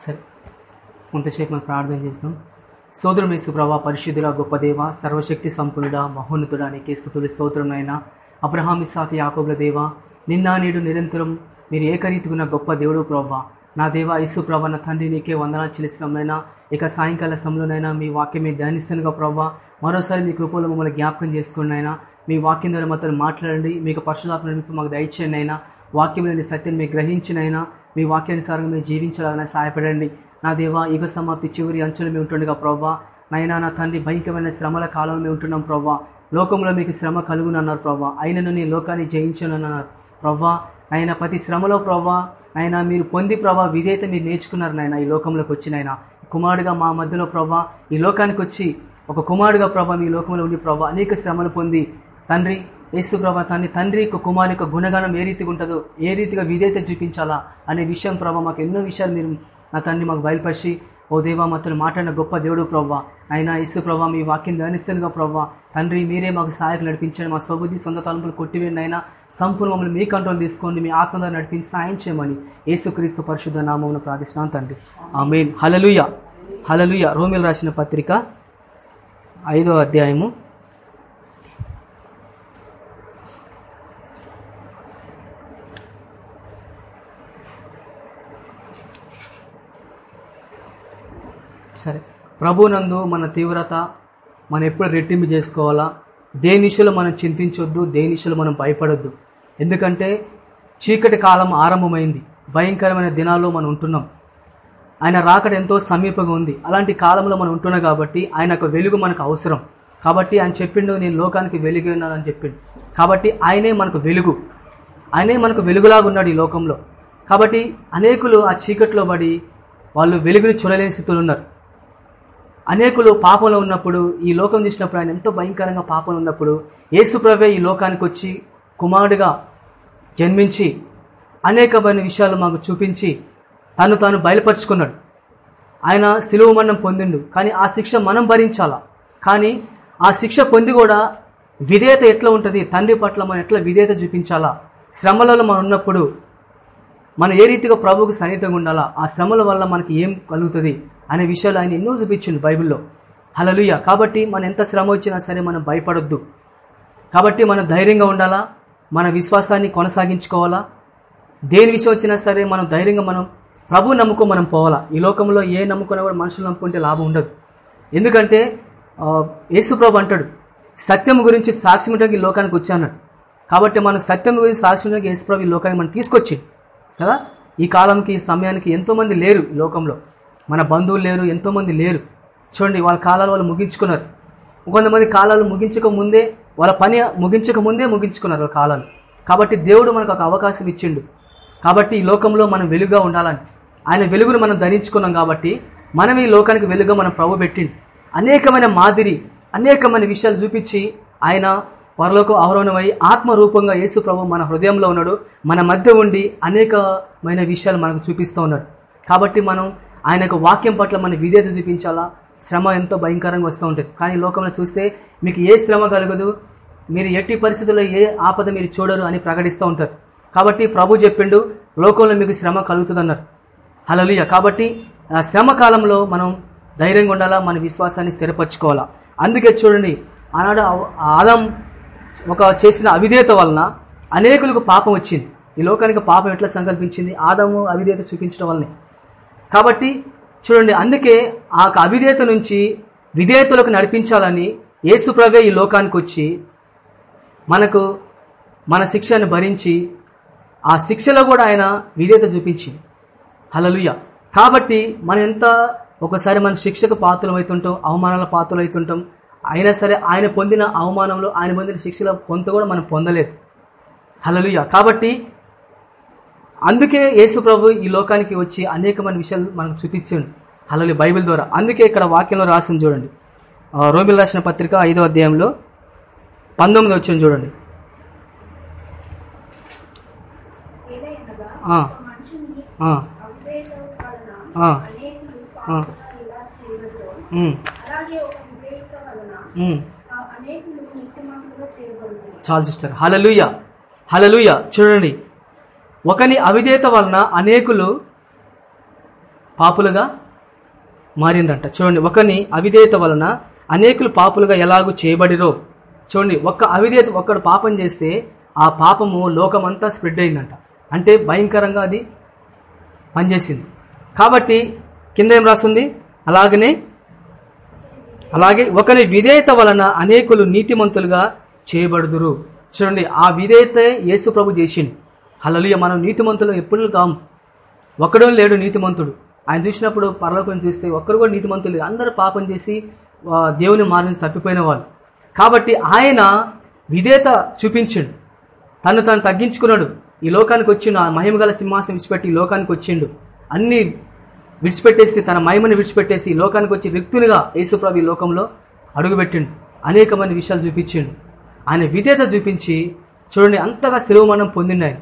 సరే కొంతసేపు మనం ప్రార్థన చేస్తాం సోదరమేసు ప్రభా పరిశుద్ధుల గొప్ప దేవ సర్వశక్తి సంపన్నుడ మహోన్నతుడానికి స్థుతులు స్తోత్రమైన అబ్రహామి ఇసాకి యాకోబుల దేవ నిన్న నేడు నిరంతరం మీరు ఏకరీతిగున్న గొప్ప దేవుడు ప్రభా. నా దేవ యేసు ప్రభా నా తండ్రి నీకే వందనాలు చెల్లిస్తున్నామైనా ఇక సాయంకాల సమయంలోనైనా మీ వాక్యం మీద ధ్యానిస్తున్నగా ప్రభా మరోసారి మీ కృపలో మమ్మల్ని జ్ఞాపకం చేసుకోండి అయినా మీ వాక్యం ద్వారా మాత్రం మాట్లాడండి మీకు పరిశుధాత్మ మాకు దయచేయండి అయినా వాక్యంలోని సత్యం మీకు గ్రహించినైనా మీ వాక్యానుసారంగా మీరు జీవించాలని సహాయపడండి. నా దేవ యుగ సమాప్తి చివరి అంచులు మేము ఉంటుండగా ప్రవ్వా. నైనా నా తండ్రి భయంకరమైన శ్రమల కాలంలో మేము ఉంటున్నాం ప్రవ్వా. లోకంలో మీకు శ్రమ కలుగునన్నారు ప్రవ్వా. అయినను నీ లోకాన్ని జయించనన్నారు ప్రవ్వా. ఆయన ప్రతి శ్రమలో ప్రవ్వా. ఆయన మీరు పొంది ప్రభా విధేయత మీరు నేర్చుకున్నారు నాయన ఈ లోకంలోకి వచ్చి నాయన. కుమారుడుగా మా మధ్యలో ప్రభా ఈ లోకానికి వచ్చి ఒక కుమారుడుగా ప్రభా మీ లోకంలో ఉండి ప్రభా అనేక శ్రమలు పొంది తండ్రి యేసు ప్రభా తండ్రి తండ్రి యొక్క కుమారు యొక్క గుణగణం ఏ రీతిగా ఉంటుందో ఏ రీతిగా విధేయత చూపించాలా అనే విషయం ప్రభావ మాకు ఎన్నో విషయాలు మీరు నా తండ్రి మాకు బయలుపరిచి ఓ దేవా మాతో మాట్లాడిన గొప్ప దేవుడు ప్రవ్వా. అయినా ఇసు ప్రభా మీ వాక్యం ధ్యానిస్తుందిగా ప్రవ్వా. తండ్రి మీరే మాకు సహాయకు నడిపించండి మా సొబుద్ధి సొంత తలంపులు కొట్టివేయండి అయినా సంపూర్ణ మమ్మల్ని మీ కంట్రోల్ తీసుకోండి మీ ఆత్మ ద్వారా నడిపించి సాయం చేయమని యేసుక్రీస్తు పరిశుద్ధ నామమును ప్రార్థిస్తున్నాను తండ్రి. ఆ మెయిన్ హలలుయ హలలుయ రోమిల్ రాసిన పత్రిక ఐదో అధ్యాయము సరే. ప్రభునందు మన తీవ్రత మనం ఎప్పుడు రెట్టింపు చేసుకోవాలా? దేని విషయంలో మనం చింతించొద్దు దేని విషయంలో మనం భయపడొద్దు. ఎందుకంటే చీకటి కాలం ఆరంభమైంది. భయంకరమైన దినాల్లో మనం ఉంటున్నాం. ఆయన రాకడ ఎంతో సమీపంగా ఉంది. అలాంటి కాలంలో మనం ఉంటున్నాం కాబట్టి ఆయన ఒక వెలుగు మనకు అవసరం. కాబట్టి ఆయన చెప్పిండు నేను లోకానికి వెలుగు ఉన్నానని చెప్పిండు. కాబట్టి ఆయనే మనకు వెలుగు. ఆయనే మనకు వెలుగులాగా ఉన్నాడు ఈ లోకంలో. కాబట్టి అనేకులు ఆ చీకట్లో పడి వాళ్ళు వెలుగుని చూడలేని స్థితిలో ఉన్నారు. అనేకులు పాపంలో ఉన్నప్పుడు ఈ లోకం చూసినప్పుడు ఆయన ఎంతో భయంకరంగా పాపంలో ఉన్నప్పుడు యేసుప్రభే ఈ లోకానికి వచ్చి కుమారుడిగా జన్మించి అనేకమైన విషయాలు మాకు చూపించి తను తాను బయలుపరుచుకున్నాడు. ఆయన సిలువ మరణం పొందిండు. కానీ ఆ శిక్ష మనం భరించాలా? కానీ ఆ శిక్ష పొంది కూడా విధేయత ఎట్లా ఉంటుంది? తండ్రి పట్ల మనం ఎట్లా విధేయత చూపించాలా? శ్రమలలో మనం ఉన్నప్పుడు మనం ఏ రీతిగా ప్రభువుకు సన్నిహితంగా ఉండాలా? ఆ శ్రమల వల్ల మనకి ఏం కలుగుతుంది? అనే విషయాలు ఆయన ఎన్నో చూపించింది బైబిల్లో. హలలుయ కాబట్టి మన ఎంత శ్రమ వచ్చినా సరే మనం భయపడొద్దు. కాబట్టి మనం ధైర్యంగా ఉండాలా? మన విశ్వాసాన్ని కొనసాగించుకోవాలా? దేని విషయం వచ్చినా సరే మనం ధైర్యంగా మనం ప్రభు నమ్ముకో మనం పోవాలా? ఈ లోకంలో ఏ నమ్ముకున్నా కూడా మనుషులు నమ్ముకుంటే లాభం ఉండదు. ఎందుకంటే యేసుప్రభు అంటాడు సత్యం గురించి సాక్ష్యం ఈ లోకానికి వచ్చాన్నాడు కాబట్టి మనం సత్యం గురించి సాక్ష్యం యేసుప్రభు ఈ లోకానికి మనం తీసుకొచ్చి కదా? ఈ కాలంకి ఈ సమయానికి ఎంతోమంది లేరు ఈ లోకంలో. మన బంధువులు లేరు ఎంతోమంది లేరు. చూడండి వాళ్ళ కాలాలు వాళ్ళు ముగించుకున్నారు. కొంతమంది కాలాలు ముగించక ముందే వాళ్ళ పని ముగించక ముందే ముగించుకున్నారు వాళ్ళ కాలాలు. కాబట్టి దేవుడు మనకు ఒక అవకాశం ఇచ్చిండు. కాబట్టి ఈ లోకంలో మనం వెలుగుగా ఉండాలని ఆయన వెలుగును మనం ధరించుకున్నాం కాబట్టి మనం ఈ లోకానికి వెలుగుగా మనం ప్రభు పెట్టిండు. అనేకమైన మాదిరి అనేకమైన విషయాలు చూపించి ఆయన పరలోక ఆహ్వానమై ఆత్మ రూపంగా యేసు ప్రభు మన హృదయంలో ఉన్నాడు. మన మధ్య ఉండి అనేకమైన విషయాలు మనకు చూపిస్తూ ఉన్నాడు. కాబట్టి మనం ఆయన యొక్క వాక్యం పట్ల మన విధేయత చూపించాలా? శ్రమ ఎంతో భయంకరంగా వస్తూ ఉంటుంది. కానీ లోకంలో చూస్తే మీకు ఏ శ్రమ కలగదు. మీరు ఎట్టి పరిస్థితుల్లో ఏ ఆపద మీరు చూడరు అని ప్రకటిస్తూ ఉంటారు. కాబట్టి ప్రభు చెప్పిండు లోకంలో మీకు శ్రమ కలుగుతుందన్నారు. హలలుయ కాబట్టి ఆ శ్రమ కాలంలో మనం ధైర్యంగా ఉండాలా? మన విశ్వాసాన్ని స్థిరపరచుకోవాలా? అందుకే చూడండి ఆనాడు ఆదం ఒక చేసిన అవిధేయత వలన అనేకులకు పాపం వచ్చింది. ఈ లోకానికి పాపం ఎట్లా సంకల్పించింది? ఆదము అవిధేయత చూపించడం వల్లనే. కాబట్టి చూడండి అందుకే ఆ అవిధేయత నుంచి విధేయతలకు నడిపించాలని యేసుప్రభే ఈ లోకానికి వచ్చి మనకు మన శిక్షను భరించి ఆ శిక్షలో కూడా ఆయన విధేయత చూపించి. హలలుయ కాబట్టి మనం ఎంత ఒకసారి మన శిక్షకు పాత్రలు అవుతుంటాం అవమానాల పాత్రలు అవుతుంటాం అయినా సరే ఆయన పొందిన అవమానంలో ఆయన పొందిన శిక్షలో కొంత కూడా మనం పొందలేదు. హలలుయ కాబట్టి అందుకే యేసు ప్రభు ఈ లోకానికి వచ్చి అనేకమైన విషయాలు మనకు చూపించాడు. అలాగే బైబిల్ ద్వారా. అందుకే ఇక్కడ వాక్యంలో రాసింది చూడండి. రోమిల్ రాసిన పత్రిక ఐదో అధ్యాయంలో పంతొమ్మిది వచ్చింది చూడండి. చాలు సిస్టర్. హలలుయ హలలుయ చూడండి. ఒకని అవిధేయత వలన అనేకులు పాపులుగా మారిందంట. చూడండి ఒకని అవిధేయత వలన అనేకులు పాపులుగా ఎలాగూ చేయబడిరో. చూడండి ఒక్క అవిధేయత ఒక్కడు పాపం చేస్తే ఆ పాపము లోకమంతా స్ప్రెడ్ అయిందంట. అంటే భయంకరంగా అది పనిచేసింది. కాబట్టి కింద ఏం రాస్తుంది? అలాగనే అలాగే ఒకని విధేయత వలన అనేకులు నీతిమంతులుగా చేయబడుదురు. చూడండి ఆ విధేయత యేసు ప్రభు చేసిండు. హలలియ మనం నీతిమంతులు ఎప్పుడు కాము. ఒక్కడో లేడు నీతిమంతుడు. ఆయన చూసినప్పుడు పరలోకం చూస్తే ఒక్కరు కూడా నీతిమంతులు లేదు అందరూ పాపం చేసి దేవుని మార్గం తప్పిపోయిన వాళ్ళు. కాబట్టి ఆయన విధేయత చూపించిండు. తను తను తగ్గించుకున్నాడు. ఈ లోకానికి వచ్చిండు. ఆ మహిమ గల సింహాసనం విడిచిపెట్టి ఈ లోకానికి వచ్చిండు. అన్ని విడిచిపెట్టేసి తన మహిమను విడిచిపెట్టేసి లోకానికి వచ్చి రిక్తునిగా యేసుప్రభు ఈ లోకంలో అడుగుపెట్టిండు. అనేకమైన విషయాలు చూపించిండు. ఆయన విధేయత చూపించి చూడండి అంతగా సెలవు పొందిండు ఆయన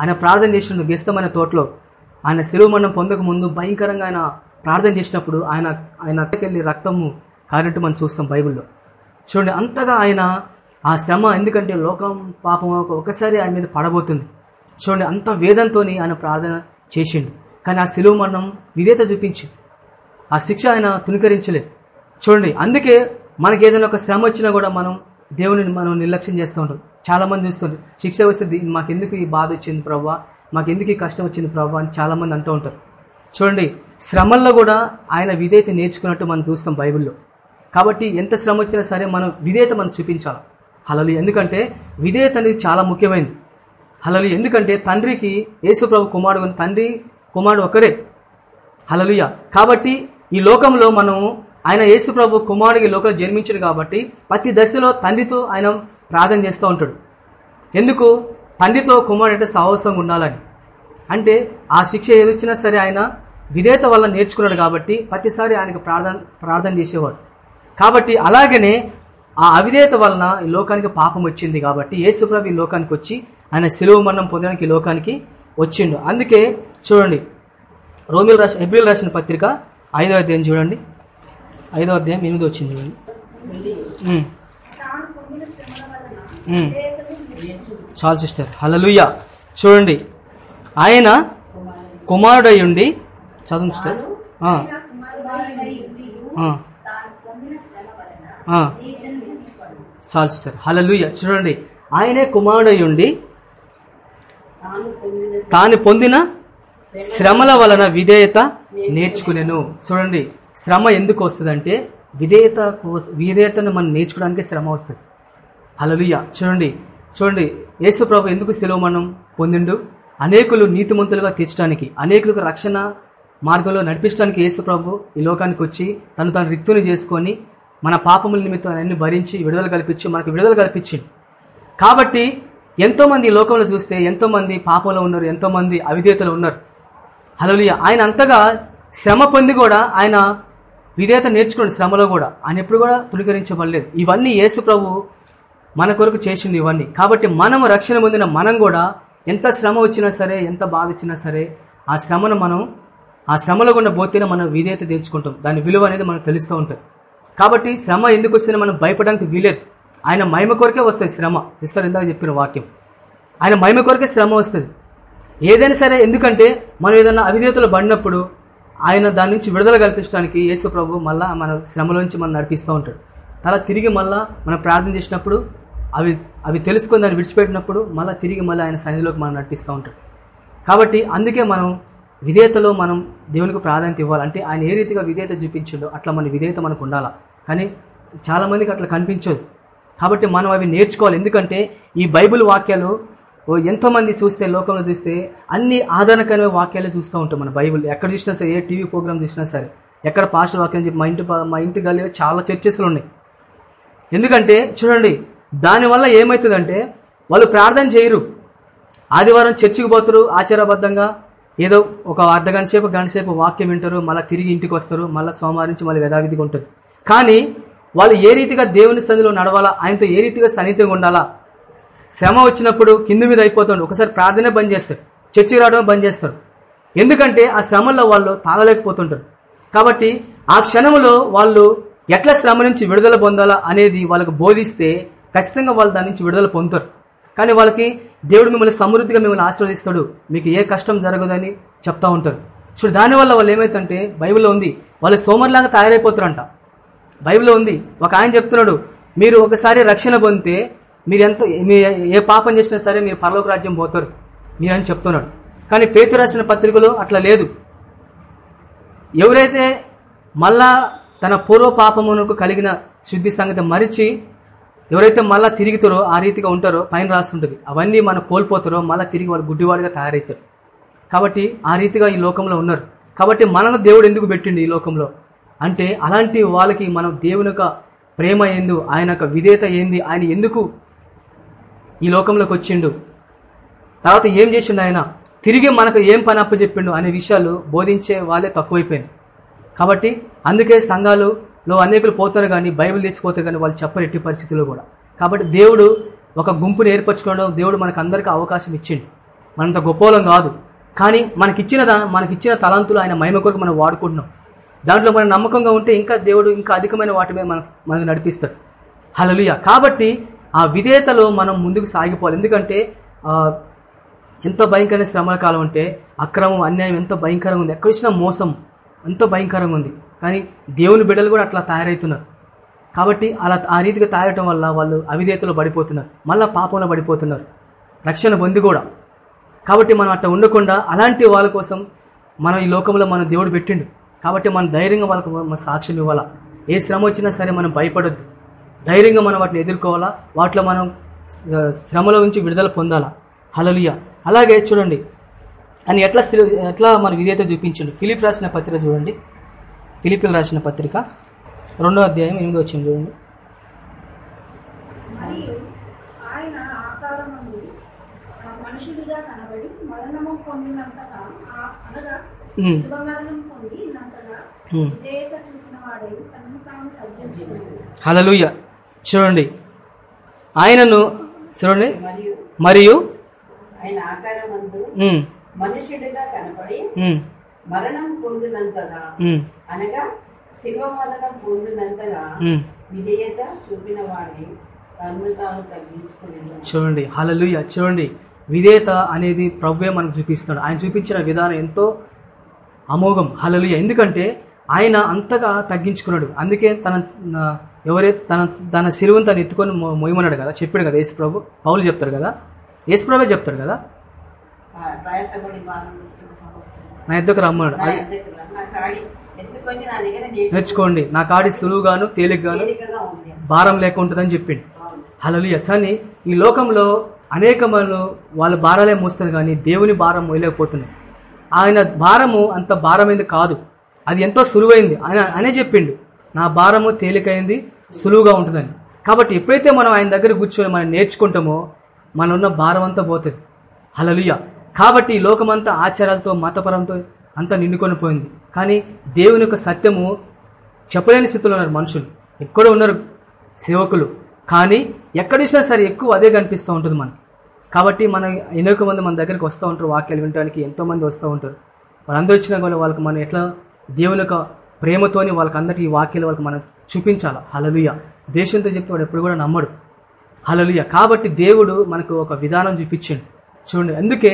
ఆయన ప్రార్థన చేసిన వ్యస్తమైన తోటలో ఆయన సెలవు మరణం పొందక ముందు భయంకరంగా ఆయన ప్రార్థన చేసినప్పుడు ఆయన ఆయన అట్టకెళ్ళి రక్తము కారినట్టు మనం చూస్తాం బైబిల్లో. చూడండి అంతగా ఆయన ఆ శ్రమ ఎందుకంటే లోకం పాపం ఒక- ఒకసారి ఆయన మీద పడబోతుంది. చూడండి అంత వేదంతో ఆయన ప్రార్థన చేసిండు. కానీ ఆ సెలవు మరణం విధేత చూపించి ఆ శిక్ష ఆయన తునికరించలేదు చూడండి అందుకే మనకి ఏదైనా ఒక శ్రమ వచ్చినా కూడా మనం దేవుని మనం నిర్లక్ష్యం చేస్తూ ఉంటాం. చాలా మంది శిక్ష వస్తుంది మాకెందుకు ఈ బాధ వచ్చింది ప్రవ్వా? మాకెందుకు ఈ కష్టం వచ్చింది ప్రవ్వా? అని చాలా మంది అంటూ ఉంటారు. చూడండి శ్రమల్లో కూడా ఆయన విధేయత నేర్చుకున్నట్టు మనం చూస్తాం బైబిల్లో. కాబట్టి ఎంత శ్రమ వచ్చినా సరే మనం విధేయత మనం చూపించాలి. హలలు ఎందుకంటే విధేయత అనేది చాలా ముఖ్యమైనది. హలలు ఎందుకంటే తండ్రికి యేసుప్రభు కుమారుడు తండ్రి కుమారుడు ఒకరే హలలుయ కాబట్టి ఈ లోకంలో మనం ఆయన యేసుప్రభు కుమారుడికి ఈ లోకంలో జన్మించాడు కాబట్టి ప్రతి దశలో తండ్రితో ఆయన ప్రార్థన చేస్తూ ఉంటాడు. ఎందుకు? తండ్రితో కుమారుడు అంటే సాహసంగా ఉండాలని. అంటే ఆ శిక్ష ఎదుర్చినా సరే ఆయన విధేయత వల్ల నేర్చుకున్నాడు కాబట్టి ప్రతిసారి ఆయనకు ప్రార్థన ప్రార్థన చేసేవాడు. కాబట్టి అలాగనే ఆ అవిధేయత వలన ఈ లోకానికి పాపం వచ్చింది కాబట్టి యేసుప్రభు ఈ లోకానికి వచ్చి ఆయన సెలవు మరణం పొందడానికి ఈ లోకానికి వచ్చిండు. అందుకే చూడండి రోమిల్ రాసిన ఎబ్రిల్ రాసిన పత్రిక ఐదవ అధ్యాయం చూడండి. ఐదవ అధ్యాయం ఎనిమిది వచ్చింది. చాలు సిస్టర్. హలలుయ చూడండి. ఆయన కుమారుడయ్యుండి చదువు సిస్టర్. చాలు సిస్టర్. హలలుయ చూడండి. ఆయనే కుమారుడయ్యుండి తాను పొందిన శ్రమల వలన విధేయత నేర్చుకునేను. చూడండి. శ్రమ ఎందుకు వస్తుందంటే విధేయత విధేయతను మనం నేర్చుకోవడానికి శ్రమ వస్తుంది. హలలుయ చూడండి చూడండి యేసు ప్రభు ఎందుకు సెలవు మనం పొందిండు? అనేకులు నీతిమంతులుగా తీర్చడానికి అనేకులకు రక్షణ మార్గంలో నడిపించడానికి యేసు ప్రభు ఈ లోకానికి వచ్చి తను తను రిక్తుని చేసుకొని మన పాపముల నిమిత్తం అన్ని భరించి విడుదల కల్పించి మనకు విడుదల కల్పించింది కాబట్టి ఎంతో మంది లోకంలో చూస్తే ఎంతో మంది పాపంలో ఉన్నారు ఎంతో మంది అవిధేతలు ఉన్నారు. హలోలియ ఆయన అంతగా శ్రమ పొంది కూడా ఆయన విధేయత నేర్చుకోండి శ్రమలో కూడా ఆయన ఎప్పుడు కూడా తుడికరించబడలేదు ఇవన్నీ యేసు ప్రభు మన కొరకు చేసింది ఇవన్నీ. కాబట్టి మనం రక్షణ పొందిన మనం కూడా ఎంత శ్రమ వచ్చినా సరే ఎంత బాధ వచ్చినా సరే ఆ శ్రమను మనం ఆ శ్రమలో కూడా పోతేనే మనం విధేయత తెచ్చుకుంటాం. దాని విలువ అనేది మనకు తెలుస్తూ ఉంటుంది. కాబట్టి శ్రమ ఎందుకు వచ్చినా మనం భయపడడానికి వీలేదు. ఆయన మహిమ కొరకే వస్తుంది శ్రమ. ఇస్తారు ఇందాక చెప్పిన వాక్యం. ఆయన మహిమ కొరకే శ్రమ వస్తుంది. ఏదైనా సరే ఎందుకంటే మనం ఏదైనా అవిధేతలు పడినప్పుడు ఆయన దాని నుంచి విడుదల కల్పించడానికి యేసు ప్రభు మళ్ళా మన శ్రమలోంచి మనం నడిపిస్తూ ఉంటాడు. అలా తిరిగి మళ్ళా మనం ప్రార్థన చేసినప్పుడు అవి అవి తెలుసుకొని దాన్ని విడిచిపెట్టినప్పుడు మళ్ళీ తిరిగి మళ్ళీ ఆయన సన్నిధిలోకి మనం నడిపిస్తూ ఉంటాడు. కాబట్టి అందుకే మనం విధేయతలో మనం దేవునికి ప్రాధాన్యత ఇవ్వాలంటే ఆయన ఏ రీతిగా విధేయత చూపించిండో అట్లా మన విధేయత మనకు ఉండాలా? కానీ చాలామందికి అట్లా కనిపించదు. కాబట్టి మనం అవి నేర్చుకోవాలి. ఎందుకంటే ఈ బైబిల్ వాక్యాలు ఓ ఎంతో మంది చూస్తే లోకంలో చూస్తే అన్ని ఆదరణకరమైన వాక్యాలే చూస్తూ ఉంటాం మన బైబిల్ ఎక్కడ చూసినా సరే ఏ టీవీ ప్రోగ్రామ్ చూసినా సరే ఎక్కడ పాస్టర్ వాక్యం చెప్పి మా ఇంటి మా ఇంటి గల్లీలో చాలా చర్చెస్లు ఉన్నాయి. ఎందుకంటే చూడండి దానివల్ల ఏమవుతుందంటే వాళ్ళు ప్రార్థన చేయరు. ఆదివారం చర్చికి పోతారు ఆచారబద్ధంగా ఏదో ఒక అర్ధ గంట సేపు గంట సేపు వాక్యం వింటారు మళ్ళీ తిరిగి ఇంటికి వస్తారు మళ్ళీ సోమవారం నుంచి మళ్ళీ యథావిధిగా ఉంటారు. కానీ వాళ్ళు ఏ రీతిగా దేవుని సంధిలో నడవాలా ఆయనతో ఏ రీతిగా సన్నిహితంగా ఉండాలా శ్రమ వచ్చినప్పుడు కింద మీద అయిపోతాడు. ఒకసారి ప్రార్థనే బంద్ చేస్తారు. చర్చికి రావడం బంద్ చేస్తారు. ఎందుకంటే ఆ శ్రమల్లో వాళ్ళు తాళలేకపోతుంటారు కాబట్టి ఆ క్షణంలో వాళ్ళు ఎట్లా శ్రమ నుంచి విడుదల పొందాలా అనేది వాళ్ళకు బోధిస్తే ఖచ్చితంగా వాళ్ళు దాని నుంచి విడుదల పొందుతారు. కానీ వాళ్ళకి దేవుడు మిమ్మల్ని సమృద్ధిగా మిమ్మల్ని ఆశీర్వదిస్తాడు. మీకు ఏ కష్టం జరగదని చెప్తా ఉంటారు. చూడు దానివల్ల వాళ్ళు ఏమైతుంటే బైబిల్లో ఉంది వాళ్ళు సోమర్లాగా తయారైపోతారంట. బైబిల్లో ఉంది ఒక ఆయన చెప్తున్నాడు మీరు ఒకసారి రక్షణ పొందితే మీరెంత మీ ఏ పాపం చేసినా సరే మీరు పరలోక రాజ్యం పోతారు. మీరని చెప్తున్నాడు. కానీ పేతు రాసిన పత్రికలో అట్లా లేదు. ఎవరైతే మళ్ళా తన పూర్వ పాపమునకు కలిగిన శుద్ధి సంగతి మరిచి ఎవరైతే మళ్ళా తిరుగుతారో ఆ రీతిగా ఉంటారో పైన రాస్తుంటుంది. అవన్నీ మనం కోల్పోతారో మళ్ళీ తిరిగి వాళ్ళు గుడ్డివాడిగా తయారవుతారు కాబట్టి ఆ రీతిగా ఈ లోకంలో ఉన్నారు. కాబట్టి మనను దేవుడు ఎందుకు పెట్టిండు ఈ లోకంలో? అంటే అలాంటి వాళ్ళకి మనం దేవుని యొక్క ప్రేమ ఏందు ఆయన యొక్క విధేయత ఏంది ఆయన ఎందుకు ఈ లోకంలోకి వచ్చిండు. తర్వాత ఏం చేసిండు ఆయన? తిరిగి మనకు ఏం పని అప్పచెప్పిండు అనే విషయాలు బోధించే వాళ్ళే తక్కువైపోయింది కాబట్టి అందుకే సంఘాలులో అనేకులు పోతారు కానీ బైబిల్ తీసుకుపోతారు కానీ వాళ్ళు చెప్పరు ఎట్టి పరిస్థితుల్లో కూడా. కాబట్టి దేవుడు ఒక గుంపుని ఏర్పరచుకోవడం దేవుడు మనకు అందరికీ అవకాశం ఇచ్చిండు. మనంత గొప్పలం కాదు. కానీ మనకిచ్చిన మనకిచ్చిన తలంతులు ఆయన మహిమ కొరకు మనం వాడుకుంటున్నాం. దాంట్లో మనం నమ్మకంగా ఉంటే ఇంకా దేవుడు ఇంకా అధికమైన వాటి మీద మనం మనకు నడిపిస్తాడు. హలలుయ కాబట్టి ఆ విధేయతలో మనం ముందుకు సాగిపోవాలి. ఎందుకంటే ఎంతో భయంకరమైన శ్రమల కాలం అంటే అక్రమం అన్యాయం ఎంతో భయంకరంగా ఉంది. ఎక్కడ మోసం ఎంతో భయంకరంగా ఉంది. కానీ దేవుని బిడ్డలు కూడా అట్లా తయారవుతున్నారు. కాబట్టి అలా ఆ రీతిగా తయారటం వల్ల వాళ్ళు అవిధేయతలో పడిపోతున్నారు. మళ్ళా పాపంలో పడిపోతున్నారు. రక్షణ పొంది కూడా. కాబట్టి మనం అట్లా ఉండకుండా అలాంటి వాళ్ళ కోసం మనం ఈ లోకంలో మన దేవుడు పెట్టిండు. కాబట్టి మనం ధైర్యంగా వాళ్ళకు మన సాక్ష్యం ఇవ్వాలా? ఏ శ్రమ వచ్చినా సరే మనం భయపడొద్దు. ధైర్యంగా మనం వాటిని ఎదుర్కోవాలా? వాటిలో మనం శ్రమల నుంచి విడుదల పొందాలా? హలలుయ అలాగే చూడండి. అని ఎట్లా ఎట్లా మన విధేయత చూపించండి? ఫిలిప్ రాసిన పత్రిక చూడండి. ఫిలిపిల్ రాసిన పత్రిక. రెండో అధ్యాయం ఎనిమిదో వచ్చింది చూడండి. మరియు ఆయన ఆకారమందు ఆ మనుషుడిగా కనబడి మరణము పొందినంతగా ఆ- అనగా ఉమ్, శివ మరణం పొందినంతగా ఉమ్. విధేయత చూపిన వాడై తనను తాను తగ్గించుకున్నాడు. హలలుయ చూడండి. ఆయనను చూడండి. మరియు కనపడి మరణం పొందినంతగా అనగా శిల్వ మరణం పొందినంతగా. విధేయత చూపిన వాడిని చూడండి. హలలుయ చూడండి. విధేయత అనేది ప్రభువే మనకు చూపిస్తున్నాడు. ఆయన చూపించిన విధానం ఎంతో అమోఘం. హలలుయ ఎందుకంటే ఆయన అంతగా తగ్గించుకున్నాడు. అందుకే తన ఎవరే తన తన సిలువను తను ఎత్తుకొని మో- మోయమన్నాడు కదా చెప్పాడు కదా యేసు ప్రభు పౌలు చెప్తాడు కదా యేసు ప్రభే చెప్తాడు కదా. నా ఎద్దుకు రమ్మన్నాడు. నేర్చుకోండి. నా కాడి సులువుగాను తేలిగ్గాను భారం లేక ఉంటుందని చెప్పిండు. హలలుయ కానీ ఈ లోకంలో అనేక మంది వాళ్ళ భారాలే మోస్తారు కానీ దేవుని భారం మోయలేకపోతున్నారు ఆయన భారము అంత భారమైంది కాదు. అది ఎంతో సులువైంది. ఆయన అనే చెప్పిండు నా భారము తేలికైంది సులువుగా ఉంటుందని. కాబట్టి ఎప్పుడైతే మనం ఆయన దగ్గర కూర్చొని మనం నేర్చుకుంటామో మన ఉన్న భారం అంతా పోతుంది. హలలుయ కాబట్టి లోకమంతా ఆచారాలతో మతపరంతో అంతా నిండుకొని పోయింది. కానీ దేవుని యొక్క సత్యము చెప్పలేని స్థితిలో ఉన్నారు మనుషులు. ఎక్కడో ఉన్నారు సేవకులు. కానీ ఎక్కడిచ్చినా సరే ఎక్కువ అదే కనిపిస్తూ ఉంటుంది మనకి. కాబట్టి మనం ఎన్నో మంది మన దగ్గరికి వస్తూ ఉంటారు వాక్యాలు వినడానికి ఎంతో మంది వస్తూ ఉంటారు. వాళ్ళందరూ వచ్చినా కూడా వాళ్ళకి మనం ఎట్లా దేవుని యొక్క ప్రేమతోని వాళ్ళకి అందరికీ ఈ వాక్యాలు వాళ్ళకి మనం చూపించాలి? హలలుయ దేశంతో చెప్తే వాడు ఎప్పుడు కూడా నమ్మడు. హలలుయ కాబట్టి దేవుడు మనకు ఒక విధానం చూపించిండు. చూడండి. అందుకే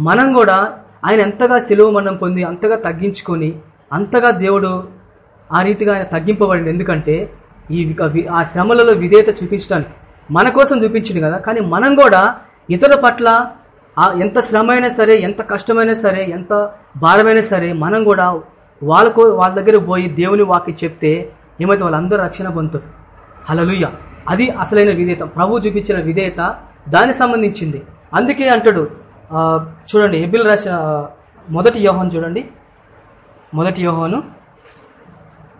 మనం కూడా ఆయన ఎంతగా సెలవు మరణం పొంది అంతగా తగ్గించుకొని అంతగా దేవుడు ఆ రీతిగా ఆయన తగ్గింపబడింది ఎందుకంటే ఈ ఆ శ్రమలలో విధేయత చూపించడానికి మన కోసం చూపించింది కదా. కానీ మనం కూడా ఇతరుల పట్ల ఎంత శ్రమ అయినా సరే ఎంత కష్టమైనా సరే ఎంత భారమైనా సరే మనం కూడా వాళ్ళకు వాళ్ళ దగ్గర పోయి దేవుని వాకి చెప్తే ఏమైతే వాళ్ళందరూ రక్షణ పొందుతారు హలలుయ్య అది అసలైన విధేయత. ప్రభు చూపించిన విధేయత దానికి సంబంధించింది. అందుకే అంటాడు చూడండి ఎబిల్ రాసిన మొదటి యోహన్ చూడండి. మొదటి యోహోను.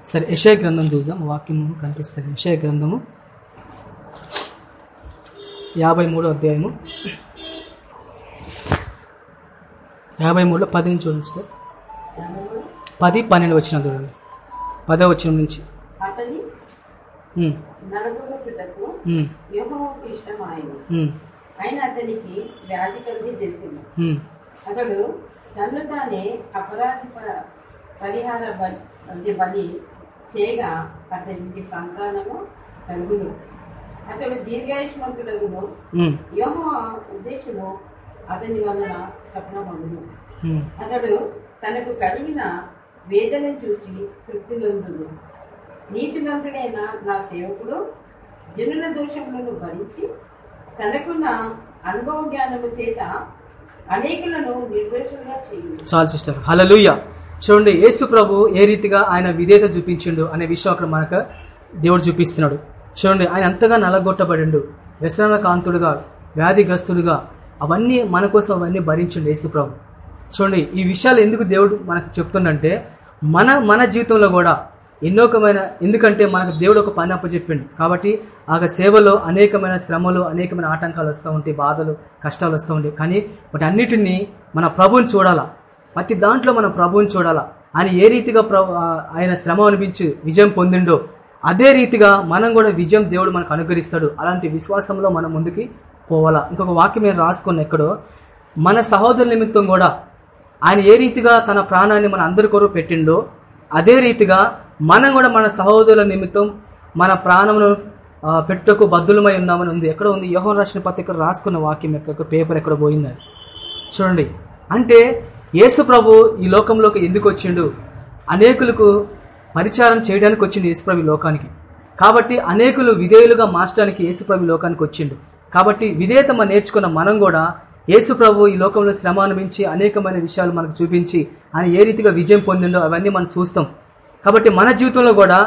సరే యశయ గ్రంథం చూద్దాం. వాక్యం కనిపిస్తుంది. యశయ గ్రంథము. యాభై మూడో అధ్యాయము. యాభై మూడులో పది నుంచి చూడండి సార్ పది పన్నెండు వచ్చిన చూడండి. పదో వచ్చిన నుంచి. అతని ఉమ్, నలుగురుటకు ఉమ్, యెహోవాకు ఇష్టం ఆయన ఆయన అతనికి వ్యాధి కలిగి చేసింది. అతడు తను తానే అపరాధి పరిహార బలి చేయగా అతనికి సంతానము కలుగును. అతడు దీర్ఘాయుష్మంతుడగును. యోహో ఉద్దేశము అతని వలన సఫలమగును. అతడు తనకు కలిగిన వేదన చూసి తృప్తి నొందును. నీతిమంతుడైన నా సేవకుడు జనుల దోషములను భరించి తనకున్న అనుభవ జ్ఞానము చేత అనేకులను నిర్దోషంగా చేయండి చాలు సిస్టర్. హలలుయ చూడండి యేసు ప్రభు ఏ రీతిగా ఆయన విధేయత చూపించిండు అనే విషయం అక్కడ మనకు దేవుడు చూపిస్తున్నాడు. చూడండి ఆయన అంతగా నలగొట్టబడిండు. వ్యసన కాంతుడుగా వ్యాధిగ్రస్తుడుగా అవన్నీ మన కోసం అవన్నీ భరించిండు యేసు ప్రభు. చూడండి ఈ విషయాలు ఎందుకు దేవుడు మనకు చెప్తుండంటే మన మన జీవితంలో కూడా ఎన్నోకమైన ఎందుకంటే మనకు దేవుడు ఒక పని అప్పచెప్పిండు. కాబట్టి ఆ సేవలో అనేకమైన శ్రమలు అనేకమైన ఆటంకాలు వస్తూ ఉంటాయి బాధలు కష్టాలు వస్తూ ఉంటాయి కానీ వాటి అన్నిటినీ మన ప్రభువుని చూడాలా? ప్రతి దాంట్లో మన ప్రభువుని చూడాలా? ఆయన ఏ రీతిగా ప్రభు ఆయన శ్రమ అనిపించి విజయం పొందిండో అదే రీతిగా మనం కూడా విజయం దేవుడు మనకు అనుగ్రహిస్తాడు. అలాంటి విశ్వాసంలో మనం ముందుకి పోవాలా? ఇంకొక వాక్యం నేను రాసుకున్న ఎక్కడో మన సహోదరుల నిమిత్తం కూడా ఆయన ఏ రీతిగా తన ప్రాణాన్ని మన అందరి కొరకు పెట్టిండో అదే రీతిగా మనం కూడా మన సహోదరుల నిమిత్తం మన ప్రాణమును పెట్టకు పెట్టుకు బద్దులమై ఉన్నామని ఉంది. ఎక్కడ ఉంది. యోహన్ రాసిన పత్రిక రాసుకున్న వాక్యం ఎక్కడ పేపర్ ఎక్కడ పోయిందని చూడండి. అంటే యేసు ప్రభు ఈ లోకంలోకి ఎందుకు వచ్చిండు? అనేకులకు పరిచారం చేయడానికి వచ్చిండు యేసుప్రభు లోకానికి. కాబట్టి అనేకులు విధేయులుగా మార్చడానికి యేసుప్రభు లోకానికి వచ్చిండు. కాబట్టి విధేయత నేర్చుకున్న మనం కూడా యేసు ప్రభు ఈ లోకంలో శ్రమ అనుభవించి అనేకమైన విషయాలు మనకు చూపించి ఆయన ఏ రీతిగా విజయం పొందిండో అవన్నీ మనం చూస్తాం. కాబట్టి మన జీవితంలో కూడా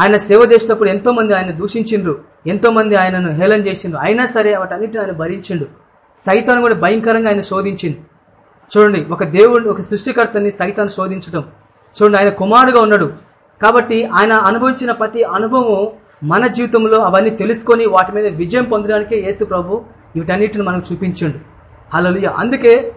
ఆయన సేవ చేసినప్పుడు ఎంతో మంది ఆయన దూషించిండ్రు ఎంతో మంది ఆయనను హేళన చేసిండ్రు. అయినా సరే వాటన్నిటిని ఆయన భరించిండు. సైతాన్ని కూడా భయంకరంగా ఆయన శోధించింది చూడండి ఒక దేవుడు ఒక సృష్టికర్తని సైతాన్ని శోధించడం చూడండి ఆయన కుమారుడుగా ఉన్నాడు. కాబట్టి ఆయన అనుభవించిన ప్రతి అనుభవం మన జీవితంలో అవన్నీ తెలుసుకొని వాటి మీద విజయం పొందడానికే యేసు ప్రభు వీటన్నిటిని మనకు చూపించండు. అలా అందుకే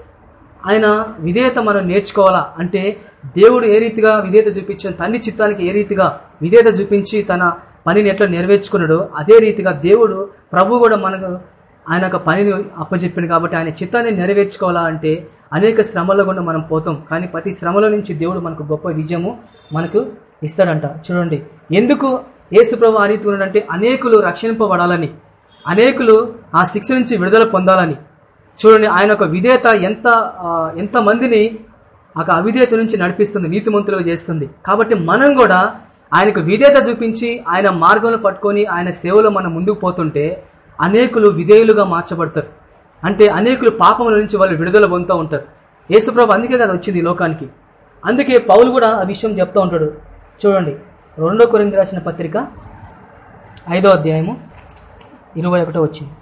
ఆయన విధేయత మనం నేర్చుకోవాలా? అంటే దేవుడు ఏ రీతిగా విధేయత చూపించిన తన్ని చిత్తానికి ఏ రీతిగా విధేయత చూపించి తన పనిని ఎట్లా నెరవేర్చుకున్నాడో అదే రీతిగా దేవుడు ప్రభు కూడా మనకు ఆయన ఒక పనిని అప్పచెప్పింది కాబట్టి ఆయన చిత్తాన్ని నెరవేర్చుకోవాలా అంటే అనేక శ్రమల్లో కూడా మనం పోతాం. కానీ ప్రతి శ్రమలో నుంచి దేవుడు మనకు గొప్ప విజయము మనకు ఇస్తాడంట. చూడండి. ఎందుకు ఏసు ప్రభు ఆ రీతి ఉన్నాడంటే అనేకులు రక్షింపబడాలని అనేకులు ఆ శిక్ష నుంచి విడుదల పొందాలని. చూడండి ఆయన ఒక విధేయత ఎంత ఆ, ఎంత మందిని ఒక అవిధేయత నుంచి నడిపిస్తుంది నీతిమంతులుగా చేస్తుంది. కాబట్టి మనం కూడా ఆయనకు విధేయత చూపించి ఆయన మార్గంలో పట్టుకొని ఆయన సేవలో మనం ముందుకు పోతుంటే అనేకులు విధేయులుగా మార్చబడతారు. అంటే అనేకులు పాపముల నుంచి వాళ్ళు విడుదల పొందుతూ ఉంటారు. యేసుప్రభు అందుకే కదా వచ్చింది ఈ లోకానికి. అందుకే పౌలు కూడా ఆ విషయం చెప్తూ ఉంటాడు. చూడండి రెండో కొరింది రాసిన పత్రిక ఐదో అధ్యాయము ఇరవై ఒకటో వచ్చింది.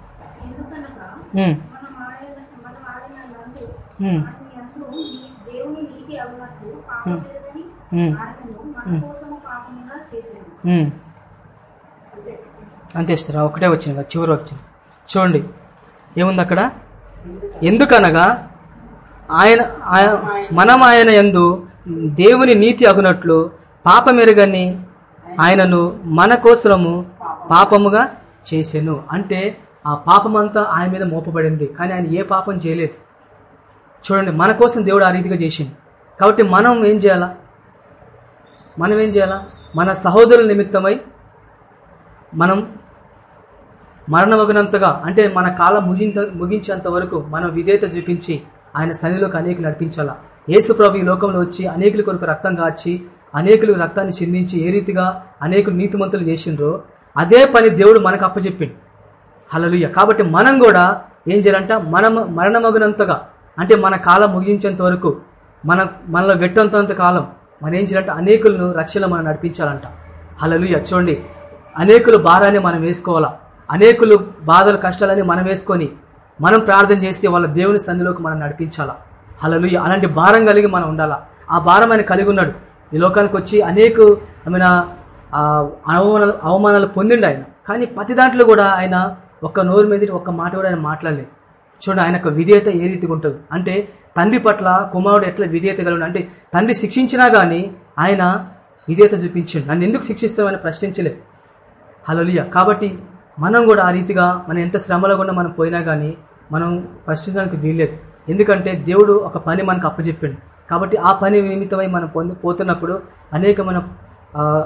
అంతే ఇస్తారా ఒకటే వచ్చింది కదా, చివరి వచ్చింది. చూడండి ఏముంది అక్కడ? ఎందుకనగా ఆయన మనం ఆయన యందు దేవుని నీతి అగునట్లు పాపమెరుగని ఆయనను మన కోసము పాపముగా చేసెను. అంటే ఆ పాపమంతా ఆయన మీద మోపబడింది. కానీ ఆయన ఏ పాపం చేయలేదు. చూడండి మన కోసం దేవుడు ఆ రీతిగా చేసింది కాబట్టి మనం ఏం చేయాలా? మనం ఏం చేయాలా? మన సహోదరుల నిమిత్తమై మనం మరణమగినంతగా అంటే మన కాలం ముగింత ముగించేంత వరకు మనం విధేయత చూపించి ఆయన సన్నిధిలోకి అనేకులు నడిపించాలా? యేసు ప్రభు ఈ లోకంలో వచ్చి అనేకుల కొరకు రక్తం కాచి అనేకులకు రక్తాన్ని చిందించి ఏ రీతిగా అనేకులు నీతిమంతులు చేసిండ్రో అదే పని దేవుడు మనకు అప్పచెప్పిండు. హలలుయ్య కాబట్టి మనం కూడా ఏం చేయాలంట? మనం మరణమగినంతగా అంటే మన కాలం ముగించేంత వరకు మన మనలో వెట్టంతంత కాలం మనం ఏం చేయాలంటే అనేకులను రక్షణ మనం నడిపించాలంట. అలలు చూడండి. అనేకుల భారాన్ని మనం వేసుకోవాలా? అనేకులు బాధలు కష్టాలని మనం వేసుకొని మనం ప్రార్థన చేసి వాళ్ళ దేవుని సంధిలోకి మనం నడిపించాలా? అలలు అలాంటి భారం కలిగి మనం ఉండాలా? ఆ భారం ఆయన కలిగి ఉన్నాడు. ఈ లోకానికి వచ్చి అనేక ఆమెన అవమానాలు అవమానాలు పొందిండు ఆయన. కానీ ప్రతి దాంట్లో కూడా ఆయన ఒక్క నోరు మీద ఒక్క మాట కూడా ఆయన మాట్లాడలేదు. చూడండి ఆయన యొక్క విధేయత ఏ రీతిగా ఉంటుంది? అంటే తండ్రి పట్ల కుమారుడు ఎట్లా విధేయత కలిగి అంటే తండ్రి శిక్షించినా కానీ ఆయన విధేయత చూపించిండు. నన్ను ఎందుకు శిక్షిస్తామని ప్రశ్నించలేదు. హలోలియ కాబట్టి మనం కూడా ఆ రీతిగా మనం ఎంత శ్రమలో కూడా మనం పోయినా కానీ మనం ప్రశ్నించడానికి వీల్లేదు. ఎందుకంటే దేవుడు ఒక పని మనకు అప్పచెప్పాడు. కాబట్టి ఆ పని నిమిత్తమై మనం పొంది పోతున్నప్పుడు అనేక మన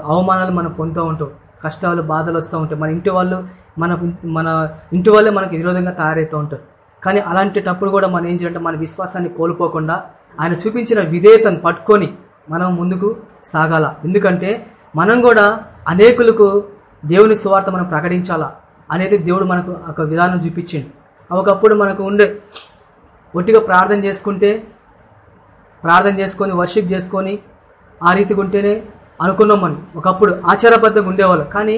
అవమానాలు మనం పొందుతూ ఉంటాం. కష్టాలు బాధలు వస్తూ ఉంటాయి. మన ఇంటి వాళ్ళు మన మన ఇంటి వాళ్ళే మనకు విరోధంగా తయారవుతూ ఉంటారు. కానీ అలాంటిటప్పుడు కూడా మనం ఏం చేయాలంటే మన విశ్వాసాన్ని కోల్పోకుండా ఆయన చూపించిన విధేయతను పట్టుకొని మనం ముందుకు సాగాల. ఎందుకంటే మనం కూడా అనేకులకు దేవుని సువార్త మనం ప్రకటించాలా అనేది దేవుడు మనకు ఒక విధానం చూపించింది ఒకప్పుడు మనకు ఉండే ఒట్టిగా ప్రార్థన చేసుకుంటే ప్రార్థన చేసుకొని వర్షిప్ చేసుకొని ఆ రీతిగా ఉంటేనే అనుకున్నాం మనం. ఒకప్పుడు ఆచారబద్ధంగా ఉండేవాళ్ళు. కానీ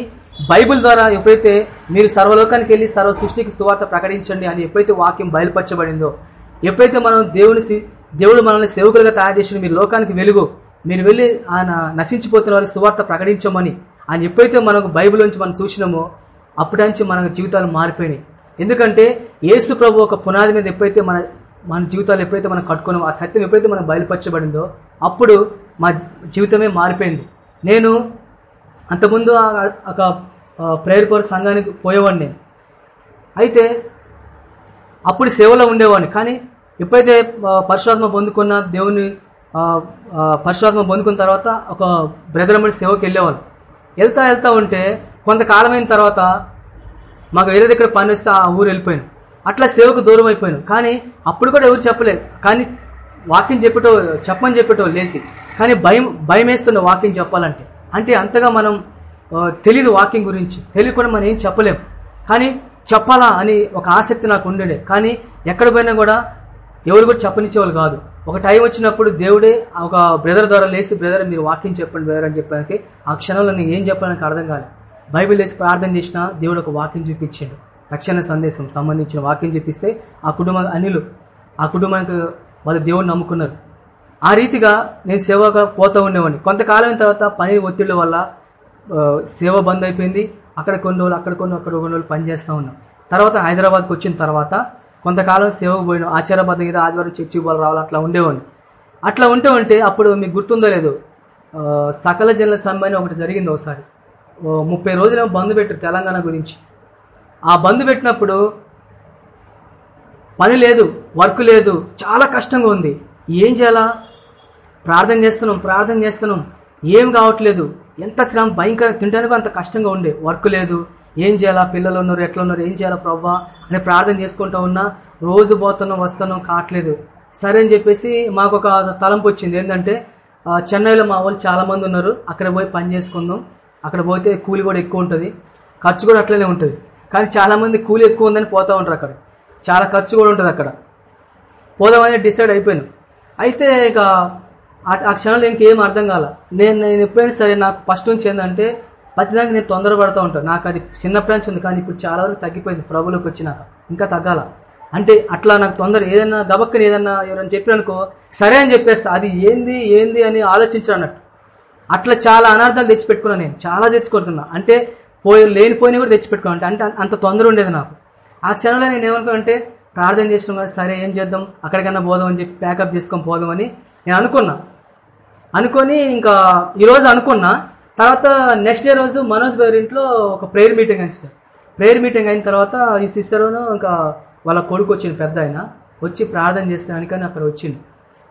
బైబిల్ ద్వారా ఎప్పుడైతే మీరు సర్వలోకానికి వెళ్ళి సర్వ సృష్టికి సువార్త ప్రకటించండి అని ఎప్పుడైతే వాక్యం బయలుపరచబడిందో ఎప్పుడైతే మనం దేవుని దేవుడు మనల్ని సేవకులుగా తయారు చేసిన మీరు లోకానికి వెలుగు మీరు వెళ్ళి ఆయన నశించిపోతున్న వారికి సువార్త ప్రకటించమని ఆయన ఎప్పుడైతే మనకు బైబిల్ నుంచి మనం చూసినామో అప్పటి నుంచి మన జీవితాలు మారిపోయినాయి. ఎందుకంటే యేసు ప్రభు ఒక పునాది మీద ఎప్పుడైతే మన మన జీవితాలు ఎప్పుడైతే మనం కట్టుకున్నామో ఆ సత్యం ఎప్పుడైతే మనం బయలుపరచబడిందో అప్పుడు మా జీవితమే మారిపోయింది. నేను అంతకుముందు ఒక ప్రేయర్ కోర్ సంఘానికి పోయేవాడిని అయితే అప్పుడు సేవలో ఉండేవాడిని. కానీ ఎప్పుడైతే ఆ, పరశురాత్మ పొందుకున్న దేవుని ఆ, పరశురాత్మ పొందుకున్న తర్వాత ఒక బ్రదర్ అమ్మడి సేవకి వెళ్ళేవాళ్ళు. వెళ్తా వెళ్తా ఉంటే కొంతకాలమైన తర్వాత మాకు వేరే దగ్గర పని వస్తే ఆ ఊరు వెళ్ళిపోయాను. అట్లా సేవకు దూరం అయిపోయాను. కానీ అప్పుడు కూడా ఎవరు చెప్పలేదు. కానీ వాక్యం చెప్పేటో చెప్పమని చెప్పేటో లేసి కానీ భయం భయం వేస్తున్న వాక్యం చెప్పాలంటే. అంటే అంతగా మనం తెలియదు వాకింగ్ గురించి. తెలియకుండా మనం ఏం చెప్పలేం. కానీ చెప్పాలా అని ఒక ఆసక్తి నాకు ఉండేది. కానీ ఎక్కడ పోయినా కూడా ఎవరు కూడా చెప్పనిచ్చేవాళ్ళు కాదు. ఒక టైం వచ్చినప్పుడు దేవుడే ఒక బ్రదర్ ద్వారా లేచి బ్రదర్ మీరు వాకింగ్ చెప్పండి బ్రదర్ అని చెప్పడానికి ఆ క్షణంలో నేను ఏం చెప్పాలని నాకు అర్థం కాలేదు బైబిల్ వేసి ప్రార్థన చేసినా దేవుడు ఒక వాకింగ్ చూపించాడు. రక్షణ సందేశం సంబంధించిన వాక్యం చూపిస్తే ఆ కుటుంబ అనిలు. ఆ కుటుంబానికి వాళ్ళు దేవుడిని నమ్ముకున్నారు. ఆ రీతిగా నేను సేవగా పోతూ ఉండేవాడిని. కొంతకాలం తర్వాత పని ఒత్తిడి వల్ల సేవ బంద్ అయిపోయింది. అక్కడ కొన్ని రోజులు అక్కడ కొన్ని అక్కడ కొన్ని రోజులు పనిచేస్తూ ఉన్నాం. తర్వాత హైదరాబాద్కి వచ్చిన తర్వాత కొంతకాలం సేవకు పోయిన. ఆచారబద్ధం మీద ఆదివారం చర్చి వాళ్ళు రావాలి అట్లా ఉండేవాడిని. అట్లా ఉంటే ఉంటే అప్పుడు మీకు గుర్తుందో లేదు సకల జనుల సమ్మె ఒకటి జరిగింది ఒకసారి. ముప్పై రోజులు బంద్ పెట్టారు తెలంగాణ గురించి. ఆ బంద్ పెట్టినప్పుడు పని లేదు వర్క్ లేదు చాలా కష్టంగా ఉంది. ఏం చేయాలా? ప్రార్థన చేస్తున్నాం ప్రార్థన చేస్తున్నాం. ఏం కావట్లేదు. ఎంత శ్రమ భయంకరంగా తినడానికి అంత కష్టంగా ఉండే. వర్క్ లేదు. ఏం చేయాలా? పిల్లలు ఉన్నారు ఎట్లా ఉన్నారు? ఏం చేయాలా ప్రవ్వా? అని ప్రార్థన చేసుకుంటా ఉన్నా రోజు పోతున్నాం వస్తున్నాం కావట్లేదు. సరే అని చెప్పేసి మాకు ఒక తలంపు వచ్చింది. ఏంటంటే చెన్నైలో మా వాళ్ళు చాలా మంది ఉన్నారు. అక్కడ పోయి పని చేసుకుందాం. అక్కడ పోతే కూలి కూడా ఎక్కువ ఉంటుంది. ఖర్చు కూడా అట్లనే ఉంటుంది. కానీ చాలా మంది కూలి ఎక్కువ ఉందని పోతా ఉంటారు అక్కడ. చాలా ఖర్చు కూడా ఉంటుంది అక్కడ. పోదామని డిసైడ్ అయిపోయాను. అయితే ఇక ఆ- ఆ క్షణంలో ఇంకేం అర్థం కాల. నేను నేను ఎప్పుడైనా సరే నాకు ఫస్ట్ నుంచి ఏంటంటే ప్రతిదానికి నేను తొందరపడుతూ ఉంటాను నాకు అది చిన్నప్పటి నుంచి ఉంది కానీ ఇప్పుడు చాలా వరకు తగ్గిపోయింది. ప్రభులోకి వచ్చినాక ఇంకా తగ్గాల. అంటే అట్లా నాకు తొందర ఏదైనా గబక్కని ఏదన్నా ఎవరైనా చెప్పారనుకో సరే అని చెప్పేస్తా. అది ఏంది ఏంది అని ఆలోచించడం అన్నట్టు. అట్లా చాలా అనార్థాలు తెచ్చిపెట్టుకున్నాను నేను. చాలా తెచ్చుకుంటున్నా అంటే పోయి లేనిపోయినా కూడా తెచ్చిపెట్టుకున్నాను అంటే అంత- అంత తొందర ఉండేది నాకు. ఆ క్షణంలో నేను ఏమనుకున్నా అంటే ప్రార్థన చేసిన కదా సరే ఏం చేద్దాం? అక్కడికన్నా పోదాం అని చెప్పి ప్యాకప్ చేసుకొని పోదామని నేను అనుకున్నా. అనుకొని ఇంకా ఈరోజు అనుకున్నా. తర్వాత నెక్స్ట్ డే రోజు మనోజ్ గారి ఇంట్లో ఒక ప్రేయర్ మీటింగ్ అయింది సార్. ప్రేయర్ మీటింగ్ అయిన తర్వాత ఈ సిస్టర్ను ఇంకా వాళ్ళ కొడుకు వచ్చింది పెద్ద ఆయన వచ్చి ప్రార్థన చేస్తానికని అక్కడ వచ్చింది.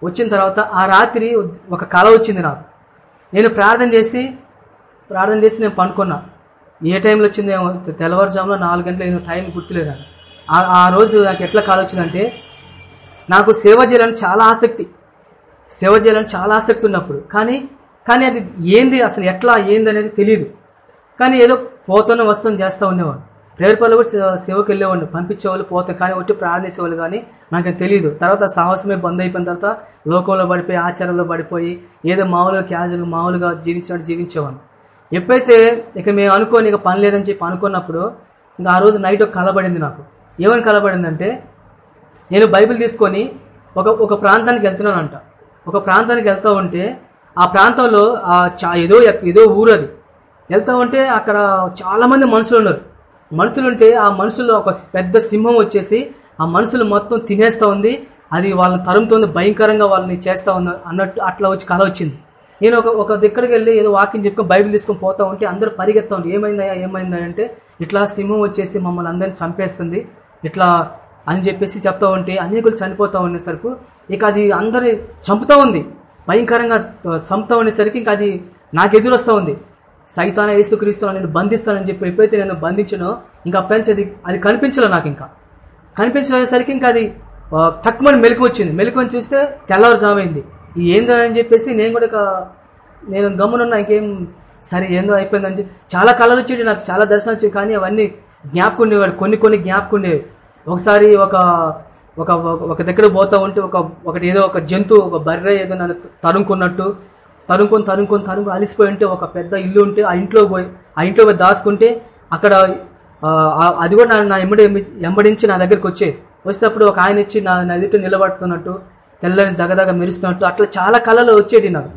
వచ్చిన తర్వాత ఆ రాత్రి ఒక కళ వచ్చింది నాకు. నేను ప్రార్థన చేసి ప్రార్థన చేసి నేను పండుకున్నా. ఏ టైంలో వచ్చింది తెల్లవారుజామున నాలుగు గంటల ఏదో టైం గుర్తులేదు ఆ- ఆ రోజు నాకు ఎట్లా కాల్ వచ్చిందంటే నాకు సేవ చేయాలని చాలా ఆసక్తి. సేవ చేయాలని చాలా ఆసక్తి ఉన్నప్పుడు. కానీ కానీ అది ఏంది అసలు ఎట్లా ఏంది అనేది తెలియదు కానీ ఏదో పోతున్న వస్తాను చేస్తూ ఉండేవాడు. ప్రేయర్ పనులు కూడా సేవకు వెళ్ళేవాడిని. పంపించేవాళ్ళు పోతాం కానీ ఒట్టి ప్రార్థించేవాళ్ళు కానీ నాకు తెలియదు తర్వాత సాహసమే బంద్ అయిపోయిన తర్వాత లోకంలో పడిపోయి ఆచారంలో పడిపోయి ఏదో మామూలుగా క్యాజువల్ మామూలుగా జీవించినట్టు జీవించేవాడిని. ఎప్పుడైతే ఇక మేము అనుకోని ఇక పని లేదని చెప్పి అనుకున్నప్పుడు ఇంకా ఆ రోజు నైట్ ఒక కలబడింది నాకు. ఏమని కలబడిందంటే నేను బైబిల్ తీసుకొని ఒక ఒక ప్రాంతానికి వెళ్తున్నానంట. ఒక ప్రాంతానికి వెళ్తా ఉంటే ఆ ప్రాంతంలో ఆ చా ఏదో ఏదో ఊరు అది. వెళ్తా ఉంటే అక్కడ చాలా మంది మనుషులు ఉన్నారు. మనుషులుంటే ఆ మనుషుల్లో ఒక పెద్ద సింహం వచ్చేసి ఆ మనుషులు మొత్తం తినేస్తా ఉంది. అది వాళ్ళని తరుముతోంది భయంకరంగా వాళ్ళని చేస్తా ఉంది అన్నట్టు అట్లా వచ్చి కళ వచ్చింది. నేను ఒక ఒక దగ్గరికి వెళ్ళి ఏదో వాకింగ్ చెప్పుకొని బైబిల్ తీసుకొని పోతా ఉంటే అందరూ పరిగెత్తా. ఉంటే ఏమైందయ్యా ఏమైందా అంటే ఇట్లా సింహం వచ్చేసి మమ్మల్ని అందరిని చంపేస్తుంది. ఇట్లా అని చెప్పేసి చెప్తా ఉంటే అనేకులు చనిపోతా ఉండేసరికి ఇక అది అందరి చంపుతా ఉంది. భయంకరంగా చంపుతూ చంపుతా ఉండేసరికి ఇంకా అది నాకు ఎదురొస్తా ఉంది. సైతాన యేసుక్రీస్తున్నా నేను బంధిస్తానని చెప్పి ఎప్పుడైతే నేను బంధించానో ఇంకా అప్పటి అది అది కనిపించలే నాకు ఇంకా. కనిపించేసరికి ఇంకా అది తక్కువని మెలకు వచ్చింది. మెలకుని చూస్తే తెల్లవారుజామైంది. ఇది ఏందో అని చెప్పేసి నేను కూడా నేను గమ్మునున్నా ఇంకేం సరే ఏందో అయిపోయిందని చెప్పి చాలా కళలు వచ్చేవి నాకు చాలా దర్శనం వచ్చేవి కానీ అవన్నీ జ్ఞాపకం ఉండేవాడు కొన్ని కొన్ని జ్ఞాపకం ఉండేవి. ఒకసారి ఒక ఒక ఒక దగ్గర పోతా ఉంటే ఒక ఒకటి ఏదో ఒక జంతువు ఒక బర్రె ఏదో నన్ను తరుముకున్నట్టు తరుముకొని తరుముకొని తరుము అలిసిపోయి ఉంటే ఒక పెద్ద ఇల్లు ఉంటే ఆ ఇంట్లో పోయి ఆ ఇంట్లో పోయి దాచుకుంటే అక్కడ అది కూడా నా ఎంబడి ఎమ్మడి ఎంబడించి నా దగ్గరికి వచ్చేది వచ్చేటప్పుడు ఒక ఆయన ఇచ్చి నా నా ఎదుట నిలబడుతున్నట్టు తెల్లని దగదగ మెరుస్తున్నట్టు అట్లా చాలా కళలు వచ్చేటి నాకు.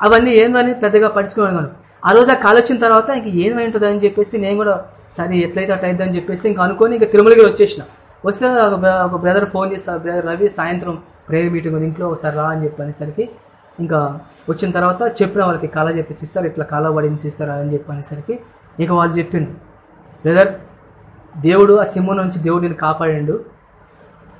అవన్నీ ఏందని పెద్దగా పడుచుకోను ఆ రోజు ఆ కళ వచ్చిన తర్వాత ఇంక ఏమై ఉంటుంది అని చెప్పేసి నేను కూడా సరే ఎట్లయితే అట్లా అని చెప్పేసి ఇంక అనుకొని ఇంకా తిరుమలకి వచ్చేసిన. వస్తే ఒక బ్రదర్ ఫోన్ చేస్తారు బ్రదర్ రవి సాయంత్రం ప్రేయర్ మీటింగ్ ఉంది ఇంట్లో ఒకసారి రా అని చెప్పనేసరికి ఇంకా వచ్చిన తర్వాత చెప్పిన వాళ్ళకి కళ చెప్పేసి ఇస్తారు ఇట్లా కళ పడింది ఇస్తారు అని చెప్పనేసరికి ఇక వాళ్ళు చెప్పింది బ్రదర్ దేవుడు ఆ సింహం నుంచి దేవుడు నేను కాపాడిండు.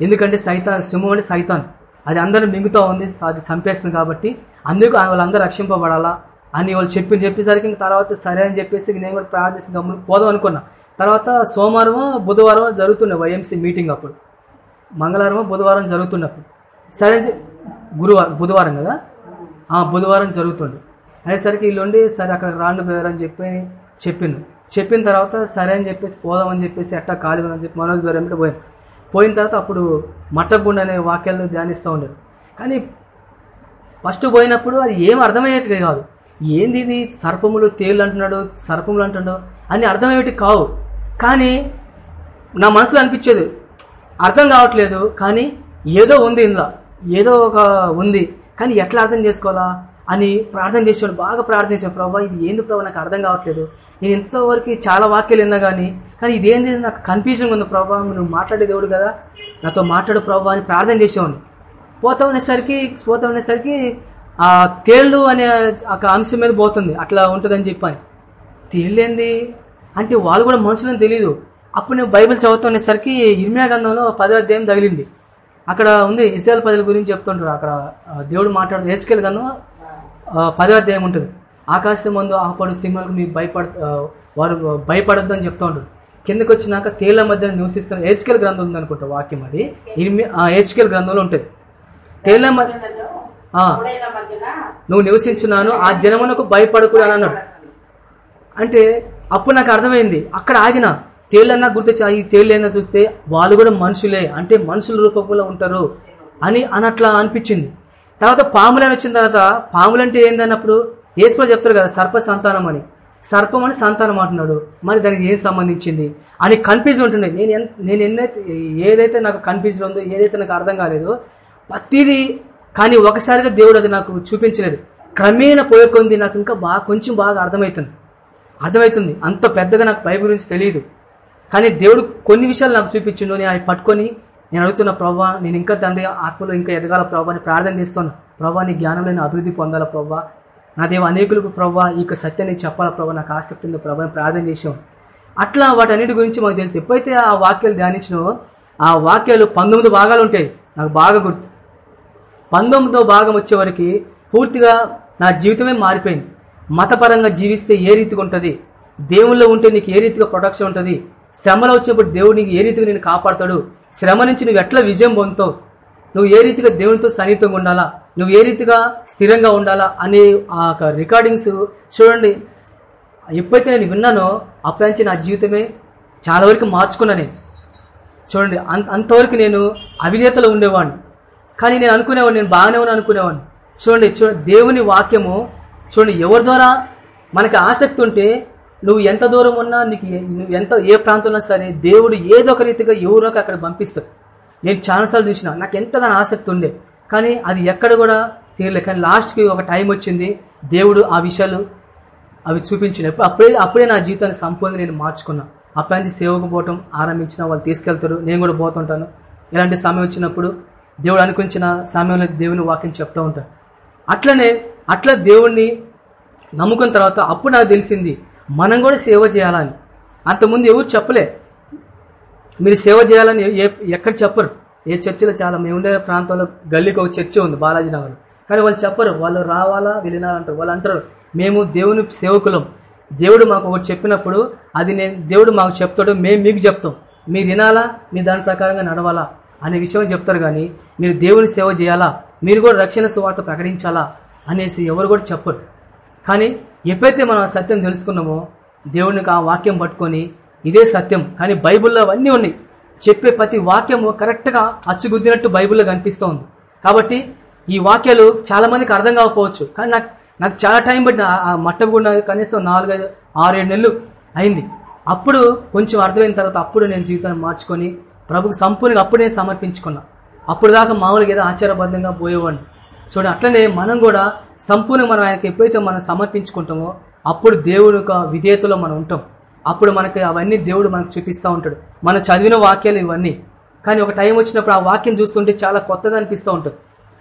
ఎందుకంటే సైతాన్ సింహం అంటే సైతాన్. అది అందరూ మింగుతూ ఉంది అది చంపేస్తుంది కాబట్టి అందుకు వాళ్ళందరూ రక్షింపబడాలా అని వాళ్ళు చెప్పి చెప్పేసరికి ఇంక తర్వాత సరే అని చెప్పేసి నేను కూడా ప్రార్థించి గమ్మున పోదాం అనుకున్నా. తర్వాత సోమవారం బుధవారం జరుగుతుండే వైఎంసీ మీటింగ్ అప్పుడు. మంగళవారం బుధవారం జరుగుతున్నప్పుడు. సరే అని గురువారం బుధవారం కదా? ఆ బుధవారం జరుగుతుంది. అనేసరికి వీళ్ళుండి సరే అక్కడ రాండి బ్రదర్ అని చెప్పి చెప్పిండు చెప్పిన తర్వాత సరే అని చెప్పేసి పోదామని చెప్పేసి ఎట్టా ఖాళీ అని చెప్పి మనోజ్ గారు ఏమిటో పోయాను పోయిన తర్వాత అప్పుడు మట్టగుండ అనే వాక్యాలను ధ్యానిస్తూ ఉండరు. కానీ ఫస్ట్ పోయినప్పుడు అది ఏం అర్థమయ్యేది కాదు. ఏంది ఇది? సర్పములు తేళ్ళు అంటున్నాడు సర్పములు అంటున్నాడు అన్ని అర్థమయ్యేటి కావు. కానీ నా మనసులో అనిపించేది అర్థం కావట్లేదు కానీ ఏదో ఉంది ఇందులో. ఏదో ఒక ఉంది. కానీ ఎట్లా అర్థం చేసుకోవాలా? అని ప్రార్థన చేసేవాడు బాగా ప్రార్థన చేశాను ప్రభావ ఇది ఏంది ప్రభావ నాకు అర్థం కావట్లేదు. నేను ఇంతవరకు చాలా వాక్యాలు విన్నా కానీ కానీ ఇదేంది నాకు కన్ఫ్యూజన్ ఉంది ప్రభావ నువ్వు మాట్లాడే దేవుడు కదా. నాతో మాట్లాడు ప్రభా అని ప్రార్థన చేసేవాడిని. పోతా ఉండేసరికి పోతా ఉండేసరికి ఆ తేళ్ళు అనే ఒక అంశం మీద పోతుంది. అట్లా ఉంటుందని చెప్పని. తేళ్ళేంది అంటే వాళ్ళు కూడా మనుషులని తెలియదు అప్పుడు నేను బైబిల్ చదువుతునేసరికి ఇర్మియా గ్రంథంలో పదో అధ్యాయం తగిలింది. అక్కడ ఉంది ఇస్రాయల్ ప్రజల గురించి చెప్తుంటారు అక్కడ దేవుడు మాట్లాడు హెచ్కెల్ గ్రంథం ఆ, పదో అధ్యాయం ఉంటుంది. ఆకాశం ముందు ఆపడు సింహాలకు మీకు భయపడ వారు భయపడద్దు అని చెప్తా ఉంటారు కిందకి వచ్చినాక తేళ్ళ మధ్య నివసిస్తున్న హెచ్కెల్ గ్రంథం ఉంది అనుకుంటా వాక్యం అది. హెచ్కెల్ గ్రంథంలో ఉంటుంది. తేళ్ళ మధ్య నువ్వు నివసించున్నాను ఆ జనమునకు భయపడకూడదు అని అన్నాడు. అంటే అప్పుడు నాకు అర్థమైంది. అక్కడ ఆగిన తేళ్ళన్నా గుర్తొచ్చి ఈ తేళ్ళైనా చూస్తే వాళ్ళు కూడా మనుషులే అంటే మనుషుల రూపంలో ఉంటారు అని అనట్లా అనిపించింది. తర్వాత పాములని వచ్చిన తర్వాత పాములంటే ఏందన్నప్పుడు ఏసులో చెప్తారు కదా సర్ప సంతానం అని. సర్పం అని సంతానం అంటున్నాడు. మరి దానికి ఏం సంబంధించింది? అని కన్ఫ్యూజ్ ఉంటుండే. నేను నేను ఎన్నైతే ఏదైతే నాకు కన్ఫ్యూజ్ ఉందో ఏదైతే నాకు అర్థం కాలేదో ప్రతిదీ కానీ ఒకసారిగా దేవుడు అది నాకు చూపించలేదు. క్రమేణ పోయకుంది కొంది నాకు ఇంకా బాగా కొంచెం బాగా అర్థమవుతుంది. అర్థమవుతుంది. అంత పెద్దగా నాకు బైబిల్ గురించి తెలియదు కానీ దేవుడు కొన్ని విషయాలు నాకు చూపించిండు. నేను ఆయన పట్టుకొని నేను అడుగుతున్న ప్రభావ నేను ఇంకా తండ్రి ఆత్మలో ఇంకా ఎదగాల ప్రభావ అని ప్రార్థన చేస్తాను. ప్రభావ నీ జ్ఞానంలో నేను అభివృద్ధి పొందాల ప్రభావ నా దేవ అనేకులకు ప్రభావ ఈ యొక్క సత్యాన్ని చెప్పాల ప్రభావ నాకు ఆసక్తి ఉంది ప్రభావ ప్రార్థన చేసాం అట్లా వాటన్నిటి గురించి మాకు తెలుసు. ఎప్పుడైతే ఆ వాక్యాలు ధ్యానించినో ఆ వాక్యాలు పంతొమ్మిది భాగాలు ఉంటాయి. నాకు బాగా గుర్తు. పంతొమ్మిదో భాగం వచ్చేవరకు పూర్తిగా నా జీవితమే మారిపోయింది. మతపరంగా జీవిస్తే ఏ రీతిగా ఉంటుంది? దేవుల్లో ఉంటే నీకు ఏ రీతిగా ప్రొటెక్షన్ ఉంటుంది? శ్రమలో వచ్చినప్పుడు దేవుడు నీకు ఏ రీతిగా నేను కాపాడతాడు? శ్రమ నుంచి నువ్వు ఎట్లా విజయం పొందుతావు? నువ్వు ఏ రీతిగా దేవునితో సన్నిహితంగా ఉండాలా? నువ్వు ఏ రీతిగా స్థిరంగా ఉండాలా? అనే ఆ రికార్డింగ్స్ చూడండి. ఎప్పుడైతే నేను విన్నానో అప్పటి నుంచి నా జీవితమే చాలా వరకు మార్చుకున్నా నేను. చూడండి అంత అంతవరకు నేను అవిధేతలో ఉండేవాడిని. కానీ నేను అనుకునేవాడిని నేను బాగానే ఉన్నా అనుకునేవాడిని. చూడండి చూడండి దేవుని వాక్యము చూడండి ఎవరి ద్వారా మనకి ఆసక్తి ఉంటే నువ్వు ఎంత దూరం ఉన్నా నీకు నువ్వు ఎంత ఏ ప్రాంతంలో సరే దేవుడు ఏదో ఒక రీతిగా ఎవరోకి అక్కడ పంపిస్తాడు. నేను చాలాసార్లు చూసిన నాకు ఎంతగానో ఆసక్తి ఉండే. కానీ అది ఎక్కడ కూడా తీరలే. కానీ లాస్ట్కి ఒక టైం వచ్చింది దేవుడు ఆ విషయాలు అవి చూపించినప్పుడు అప్పుడే అప్పుడే నా జీవితాన్ని సంపూర్ణంగా నేను మార్చుకున్నా. అప్పటి నుంచి సేవకు పోవటం ఆరంభించిన వాళ్ళు తీసుకెళ్తారు నేను కూడా పోతుంటాను. ఇలాంటి సమయం వచ్చినప్పుడు దేవుడు అనుకుంచిన సమయంలో దేవుని వాక్యం చెప్తూ ఉంటాను అట్లనే అట్లా దేవుణ్ణి నమ్ముకున్న తర్వాత అప్పుడు నాకు తెలిసింది మనం కూడా సేవ చేయాలని. అంతకుముందు ఎవరు చెప్పలే. మీరు సేవ చేయాలని ఏ ఎక్కడ చెప్పరు. ఏ చర్చిలో చాలా మేము ఉండే ప్రాంతంలో గల్లీకి ఒక చర్చి ఉంది బాలాజీ నగర్ కానీ వాళ్ళు చెప్పరు వాళ్ళు రావాలా వెళ్ళినా అంటారు వాళ్ళు అంటారు మేము దేవుని సేవకులం. దేవుడు మాకు ఒకటి చెప్పినప్పుడు అది నేను దేవుడు మాకు చెప్తాడు మేము మీకు చెప్తాం. మీరు వినాలా? మీ దాని ప్రకారంగా నడవాలా? అనే విషయం చెప్తారు కానీ మీరు దేవుని సేవ చేయాలా? మీరు కూడా రక్షణ సువార్త ప్రకటించాలా? అనేసి ఎవరు కూడా చెప్పరు. కానీ ఎప్పుడైతే మనం ఆ సత్యం తెలుసుకున్నామో దేవునికి ఆ వాక్యం పట్టుకొని ఇదే సత్యం. కానీ బైబిల్లో అవన్నీ ఉన్నాయి. చెప్పే ప్రతి వాక్యము కరెక్ట్గా అచ్చుగుద్దినట్టు బైబిల్లో కనిపిస్తూ ఉంది. కాబట్టి ఈ వాక్యాలు చాలా మందికి అర్థం కాకపోవచ్చు. కానీ నాకు నాకు చాలా టైం పట్టిన ఆ- ఆ మట్టం కూడా కనీసం నాలుగైదు ఆరేడు నెలలు అయింది. అప్పుడు కొంచెం అర్థమైన తర్వాత అప్పుడు నేను జీవితాన్ని మార్చుకొని ప్రభుకు సంపూర్ణంగా అప్పుడు నేను సమర్పించుకున్నా. అప్పుడు దాకా మామూలుగా ఏదో ఆచారబద్ధంగా పోయేవాడిని. చూడ అట్లనే మనం కూడా సంపూర్ణ మనం ఆయనకి ఎప్పుడైతే మనం సమర్పించుకుంటామో అప్పుడు దేవుని యొక్క విధేయతలో మనం ఉంటాం. అప్పుడు మనకి అవన్నీ దేవుడు మనకు చూపిస్తూ ఉంటాడు. మనం చదివిన వాక్యాలు ఇవన్నీ. కానీ ఒక టైం వచ్చినప్పుడు ఆ వాక్యం చూస్తుంటే చాలా కొత్తగా అనిపిస్తూ ఉంటుంది.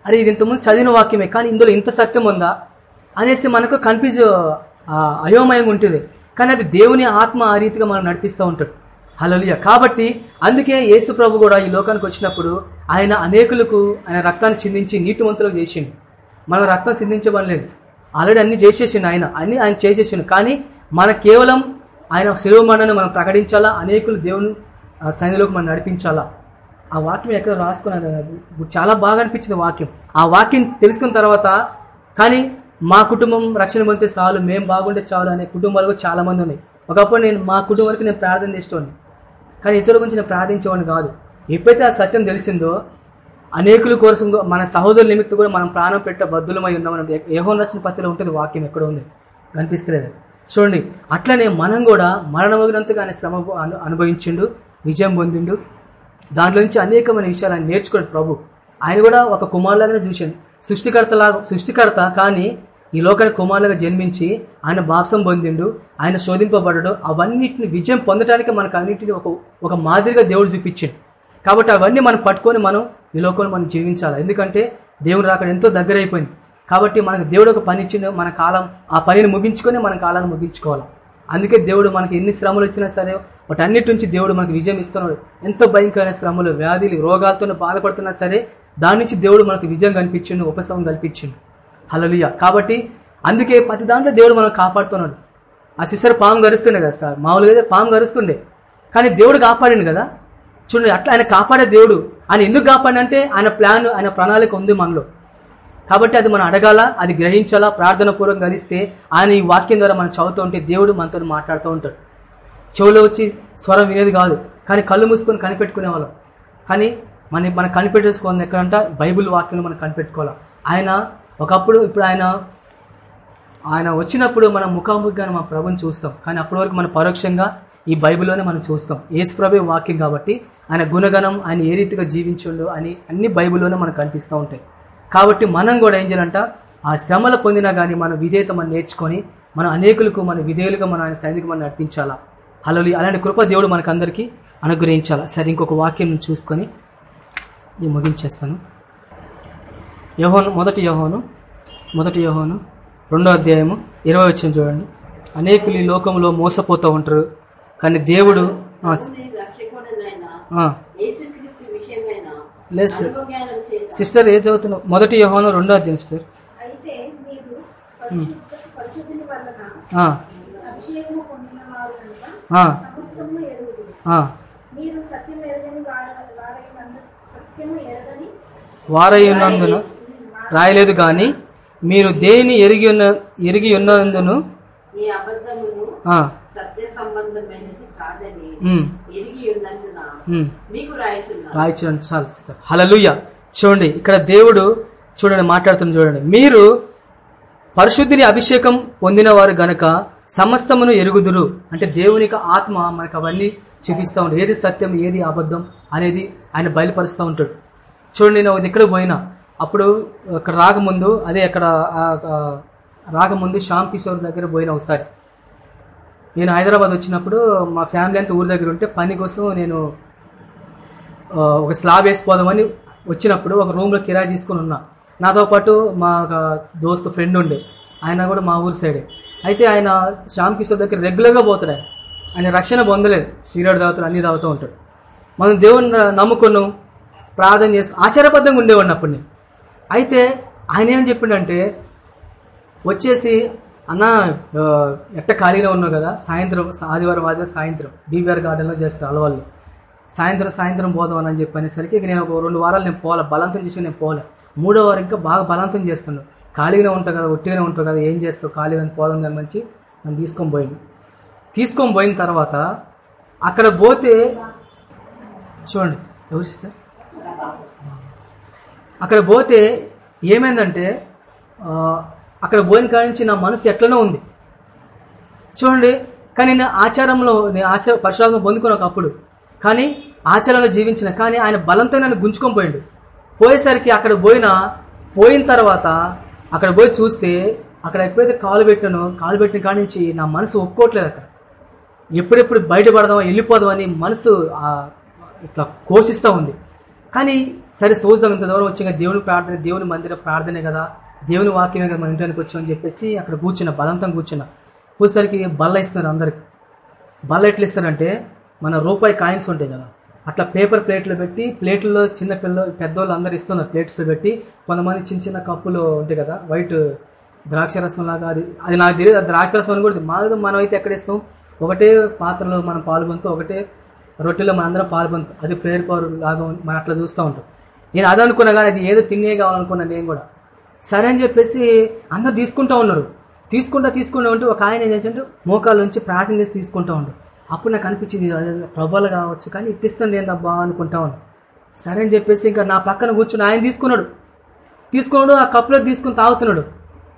అరే ఇది ఇంతకుముందు చదివిన వాక్యమే కానీ ఇందులో ఇంత సత్యం ఉందా అనేసి మనకు కన్ఫ్యూజ్ అయోమయంగా ఉంటుంది. కానీ అది దేవుని ఆత్మ ఆ రీతిగా మనం నడిపిస్తూ ఉంటాడు. హలలియ కాబట్టి అందుకే యేసు ప్రభు కూడా ఈ లోకానికి వచ్చినప్పుడు ఆయన అనేకులకు ఆయన రక్తాన్ని చిందించి నీతివంతులకు చేసిండు. మనం రక్తం చిందించబడలేదు. ఆల్రెడీ అన్ని చేసేసిండు ఆయన. అన్ని ఆయన చేసేసిండు. కానీ మన కేవలం ఆయన శిలువ మరణను మనం ప్రకటించాలా? అనేకులు దేవుని ఆ మనం నడిపించాలా? ఆ వాక్యం ఎక్కడ రాసుకున్నాను? చాలా బాగా అనిపించింది వాక్యం. ఆ వాక్యం తెలుసుకున్న తర్వాత కానీ మా కుటుంబం రక్షణ పొందితే చాలు మేము బాగుంటే చాలు అనే కుటుంబాలు కూడా చాలా మంది ఉన్నాయి. ఒకప్పుడు నేను మా కుటుంబానికి నేను ప్రార్థన చేసేవాడిని. కానీ ఇతరుల గురించి నేను ప్రార్థించేవాడిని కాదు. ఎప్పుడైతే ఆ సత్యం తెలిసిందో అనేకుల కోసం మన సహోదరుల నిమిత్తం కూడా మనం ప్రాణం పెట్ట బద్దులమై ఉన్నామని ఏహోన్ రాసిన పత్రిలో ఉంటుంది వాక్యం ఎక్కడ ఉంది. కనిపిస్తలేదు. చూడండి అట్లనే మనం కూడా మరణమగినంతగా ఆయన శ్రమ అనుభవించిండు విజయం పొందిండు. దాంట్లో నుంచి అనేకమైన విషయాలు ఆయన నేర్చుకోండి ప్రభు. ఆయన కూడా ఒక కుమారులాగానే చూశాడు. సృష్టికర్తలాగా సృష్టికర్త కానీ ఈ లోకల కుమారులుగా జన్మించి ఆయన బాప్సం పొందిండు ఆయన శోధింపబడడు అవన్నిటిని విజయం పొందడానికి మనకు అన్నింటిని ఒక ఒక మాదిరిగా దేవుడు చూపించిండు. కాబట్టి అవన్నీ మనం పట్టుకొని మనం ఈ లోకంలో మనం జీవించాలి. ఎందుకంటే దేవుడు రాకడ ఎంతో దగ్గర అయిపోయింది కాబట్టి మనకు దేవుడు ఒక పని ఇచ్చిండు మన కాలం ఆ పనిని ముగించుకొని మన కాలాన్ని ముగించుకోవాలి. అందుకే దేవుడు మనకి ఎన్ని శ్రమలు వచ్చినా సరే వాటన్నిటి నుంచి దేవుడు మనకు విజయం ఇస్తున్నాడు. ఎంతో భయంకరమైన శ్రమలు వ్యాధులు రోగాలతో బాధపడుతున్నా సరే దాని నుంచి దేవుడు మనకు విజయం కనిపించిండు ఉపశమనం కల్పించిండు. హలలుయ కాబట్టి అందుకే ప్రతి దాంట్లో దేవుడు మనం కాపాడుతున్నాడు. ఆ సిస్టర్ పాము గరుస్తుండే కదా సార్? మామూలుగా అయితే పాము గరుస్తుండే. కానీ దేవుడు కాపాడిండు కదా? చూడండి అట్లా ఆయన కాపాడే దేవుడు. ఆయన ఎందుకు కాపాడంటే ఆయన ప్లాన్ ఆయన ప్రణాళిక ఉంది మనలో. కాబట్టి అది మనం అడగాల అది గ్రహించాలా ప్రార్థన పూర్వం కలిస్తే ఆయన ఈ వాక్యం ద్వారా మనం చదువుతూ ఉంటే దేవుడు మనతో మాట్లాడుతూ ఉంటాడు. చెవులో వచ్చి స్వరం వినేది కాదు. కానీ కళ్ళు మూసుకొని కనిపెట్టుకునే వాళ్ళం. కానీ మన మనం కనిపెట్టేసుకోవాలి ఎక్కడంట? బైబిల్ వాక్యం మనం కనిపెట్టుకోవాలి. ఆయన ఒకప్పుడు ఇప్పుడు ఆయన ఆయన వచ్చినప్పుడు మనం ముఖాముఖిగా మన ప్రభుని చూస్తాం. కానీ అప్పటి వరకు మనం పరోక్షంగా ఈ బైబిల్లోనే మనం చూస్తాం. ఏసు ప్రభే వాక్యం కాబట్టి ఆయన గుణగణం ఆయన ఏ రీతిగా జీవించుండు అని అన్ని బైబిల్లోనే మనకు కనిపిస్తూ ఉంటాయి. కాబట్టి మనం కూడా ఏం చేయాలంట ఆ శ్రమలు పొందినా కానీ మన విధేయత మనం నేర్చుకొని మన అనేకులకు మన విధేయులుగా మన ఆయన సన్నిధికి మనం నడిపించాలా? అలా అలాంటి కృప దేవుడు మనకందరికీ అనుగ్రహించాలా? సరే ఇంకొక వాక్యం చూసుకొని నేను ముగించేస్తాను. యహోను మొదటి యహోను మొదటి యహోను రెండో అధ్యాయము ఇరవై వచ్చిన చూడండి. అనేకులు ఈ లోకంలో మోసపోతూ ఉంటారు కానీ దేవుడు లేదు సిస్టర్ ఏ చదువుతున్నావు? మొదటి యహోను రెండో అధ్యాయం సిస్టర్. అయితే రాయలేదు కానీ మీరు దేని ఎరిగి ఉన్న ఎరిగి ఉన్నందును? హలలుయ చూడండి ఇక్కడ దేవుడు చూడండి మాట్లాడుతున్న చూడండి. మీరు పరిశుద్ధిని అభిషేకం పొందిన వారు గనక సమస్తమును ఎరుగుదురు. అంటే దేవుని యొక్క ఆత్మ మనకు అవన్నీ చూపిస్తూ ఉంటాడు. ఏది సత్యం ఏది అబద్ధం అనేది ఆయన బయలుపరుస్తూ ఉంటాడు. చూడండి నేను ఎక్కడ పోయినా. అప్పుడు అక్కడ రాకముందు అదే అక్కడ రాకముందు శ్యామ్ కిషోర్ దగ్గర పోయిన ఒకసారి. నేను హైదరాబాద్ వచ్చినప్పుడు మా ఫ్యామిలీ అంతా ఊరి దగ్గర ఉంటే పని కోసం నేను ఒక స్లాబ్ వేసిపోదామని వచ్చినప్పుడు ఒక రూమ్లో కిరాయి తీసుకుని ఉన్నా. నాతో పాటు మా ఒక దోస్తు ఫ్రెండ్ ఉండే. ఆయన కూడా మా ఊరి సైడే. అయితే ఆయన శ్యామ్ కిషోర్ దగ్గర రెగ్యులర్గా పోతాడు ఆయన. రక్షణ పొందలేదు. సీరియడ్ తాగుతాడు అన్ని తాగుతూ ఉంటాడు. మనం దేవుని నమ్ముకున్నాం ప్రార్థన చేసుకు ఆచారబద్ధంగా ఉండేవాడిని అప్పుడు నేను. అయితే ఆయన ఏం చెప్పిండంటే వచ్చేసి అన్న ఎట్ట ఖాళీగా ఉన్నావు కదా సాయంత్రం ఆదివారం ఆదివారం సాయంత్రం బీబీఆర్ గార్డెన్లో చేస్తారు అలవాళ్ళు. సాయంత్రం సాయంత్రం పోదాం అని చెప్పి అనేసరికి ఇక నేను ఒక రెండు వారాలు నేను పోలే బలవంతం చేసి నేను పోలే మూడో వారం ఇంకా బాగా బలవంతం చేస్తున్నాను ఖాళీగానే ఉంటావు కదా ఒట్టిగానే ఉంటావు కదా ఏం చేస్తావు ఖాళీగా పోదాం కానీ మంచి నన్ను తీసుకొని పోయింది తీసుకొని పోయిన తర్వాత అక్కడ పోతే చూడండి ఎవరు సిస్టర్? అక్కడ పోతే ఏమైందంటే అక్కడ పోయిన కాడి నుంచి నా మనసు ఎట్లనో ఉంది. చూడండి కానీ నేను ఆచారంలో నేను ఆచార పరశురాత్మ పొందుకున్నా ఒకప్పుడు కానీ ఆచారంలో జీవించిన కానీ ఆయన బలంతో నన్ను గుంజుకొని పోయిండు. పోయేసరికి అక్కడ పోయిన పోయిన తర్వాత అక్కడ పోయి చూస్తే అక్కడ ఎప్పుడైతే కాలు పెట్టానో కాలు పెట్టిన కాడి నుంచి నా మనసు ఒప్పుకోవట్లేదు అక్కడ. ఎప్పుడెప్పుడు బయటపడదామా వెళ్ళిపోదామని మనసు ఇట్లా కోషిస్తూ ఉంది. కానీ సరే చూద్దాం ఇంత దూరం వచ్చి దేవుని ప్రార్థన దేవుని మందిర ప్రార్థనే కదా దేవుని వాక్యమే కదా మన ఇంటానికి వచ్చామని చెప్పేసి అక్కడ కూర్చున్న బలంతం కూర్చున్న. కూర్చోసరికి బల్ల ఇస్తున్నారు అందరికి. బల్ల ఎట్లా ఇస్తారంటే మన రూపాయి కాయిన్స్ ఉంటాయి కదా అట్లా పేపర్ ప్లేట్లు పెట్టి ప్లేట్లలో చిన్న పిల్లలు పెద్దోళ్ళు అందరు ఇస్తున్నారు ప్లేట్స్ పెట్టి కొంతమంది చిన్న చిన్న కప్పులు ఉంటాయి కదా వైట్ ద్రాక్ష రసం లాగా అది అది నాకు తెలియదు ద్రాక్ష రసం అని కూడా తెలియదు. మాది మనం అయితే ఎక్కడ ఇస్తాం? ఒకటే పాత్రలో మనం పాల్గొంటూ ఒకటే రొట్టెలో మన అందరం పాల్గొంటాం అది ప్రేయర్ పవర్ లాగా ఉంది. మనం అట్లా చూస్తూ ఉంటాం. నేను అది అనుకున్నా కానీ అది ఏదో తినే కావాలనుకున్నా నేను కూడా. సరే అని చెప్పేసి అందరు తీసుకుంటా ఉన్నారు. తీసుకుంటా తీసుకుంటా ఉంటే ఒక ఆయన ఏం చేసిండు? మోకాల నుంచి ప్రార్థన చేసి తీసుకుంటా ఉండు. అప్పుడు నాకు అనిపించింది అదే కావచ్చు కానీ ఇట్టిస్తుంది ఏందబ్బా అనుకుంటా ఉన్నాను సరే అని చెప్పేసి ఇంకా నా పక్కన కూర్చుని ఆయన తీసుకున్నాడు. తీసుకున్నాడు ఆ కప్పులో తీసుకుని తాగుతున్నాడు.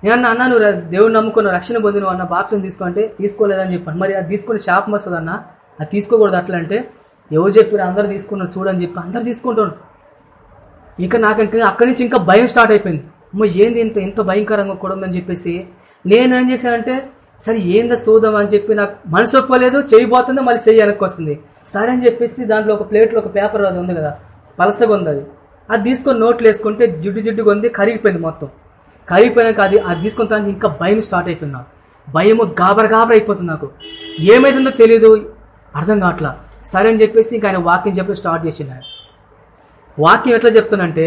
నేను అన్నా నువ్వు దేవుడు నమ్ముకున్న రక్షణ పొందిన అన్న బాప్సం తీసుకుంటే తీసుకోలేదని చెప్పాను. మరి అది తీసుకుని శాపం వస్తుంది అన్న అది తీసుకోకూడదు. అట్లా అంటే ఎవరు చెప్పారు అందరు తీసుకున్నారు చూడని చెప్పి అందరు తీసుకుంటాడు ఇంకా నాకు అక్కడి నుంచి ఇంకా భయం స్టార్ట్ అయిపోయింది. అమ్మ ఏంది ఇంత ఎంత భయంకరంగా కూడా ఉందని చెప్పేసి నేను ఏం చేశానంటే సరే ఏందో చూద్దాం అని చెప్పి నాకు మనసు ఒప్పలేదు చేయబోతుంది మళ్ళీ చెయ్యి వెనక్కి వస్తుంది. సరే అని చెప్పేసి దాంట్లో ఒక ప్లేట్లో ఒక పేపర్ అది ఉంది కదా పలసగా ఉంది అది. అది తీసుకొని నోట్లు వేసుకుంటే జిడ్డు జిడ్డుగా ఉంది కరిగిపోయింది మొత్తం. కరిగిపోయినాక అది అది తీసుకున్న ఇంకా భయం స్టార్ట్ అయిపోయింది నాకు. భయం గాబర గాబర అయిపోతుంది నాకు. ఏమైతుందో తెలియదు అర్థం కావట్లా? సరే అని చెప్పేసి ఇంకా ఆయన వాకింగ్ చెప్పి స్టార్ట్ చేసింది ఆయన వాక్యం ఎట్లా చెప్తానంటే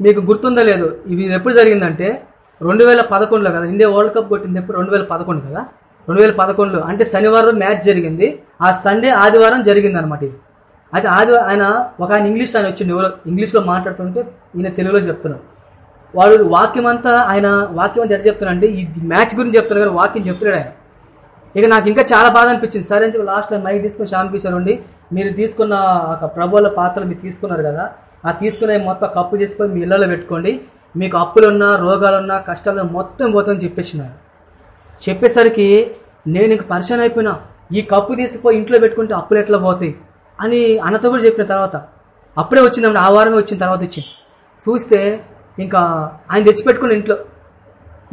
మీకు గుర్తుందా లేదు ఇది ఎప్పుడు జరిగిందంటే రెండు వేల పదకొండులో కదా ఇండియా వరల్డ్ కప్ కొట్టింది ఎప్పుడు? రెండు వేల పదకొండు కదా? రెండు వేల పదకొండులో. అంటే శనివారం మ్యాచ్ జరిగింది. ఆ సండే ఆదివారం జరిగింది అనమాట ఇది. అయితే ఆదివారం ఆయన ఒక ఆయన ఇంగ్లీష్ ఆయన వచ్చింది ఎవరో ఇంగ్లీష్లో మాట్లాడుతుంటే ఈయన తెలుగులో చెప్తున్నాడు. వాడు వాక్యం అంతా ఆయన వాక్యం అంతా ఎట్లా చెప్తున్నాడు ఈ మ్యాచ్ గురించి చెప్తున్నాడు కానీ వాక్యం చెప్తున్నాడు ఆయన. ఇక నాకు ఇంకా చాలా బాధ అనిపించింది. సరే అని చెప్పి లాస్ట్ టైం మైక్ తీసుకుని శ్యామ్ కిషోర్ ఉండి మీరు తీసుకున్న ఒక ప్రభువుల పాత్రలు మీరు తీసుకున్నారు కదా ఆ తీసుకునే మొత్తం కప్పు తీసుకొని మీ ఇళ్ళలో పెట్టుకోండి. మీకు అప్పులున్నా రోగాలున్నా కష్టాలు మొత్తం పోతుందని చెప్పేసినారు. చెప్పేసరికి నేను ఇంక పరిచయం అయిపోయినా ఈ కప్పు తీసుకుపోయి ఇంట్లో పెట్టుకుంటే అప్పులు ఎట్లా పోతాయి అని అన్నతో కూడా చెప్పిన తర్వాత అప్పుడే వచ్చిందండి ఆ వారమే వచ్చిన తర్వాత ఇచ్చి చూస్తే ఇంకా ఆయన తెచ్చిపెట్టుకుని ఇంట్లో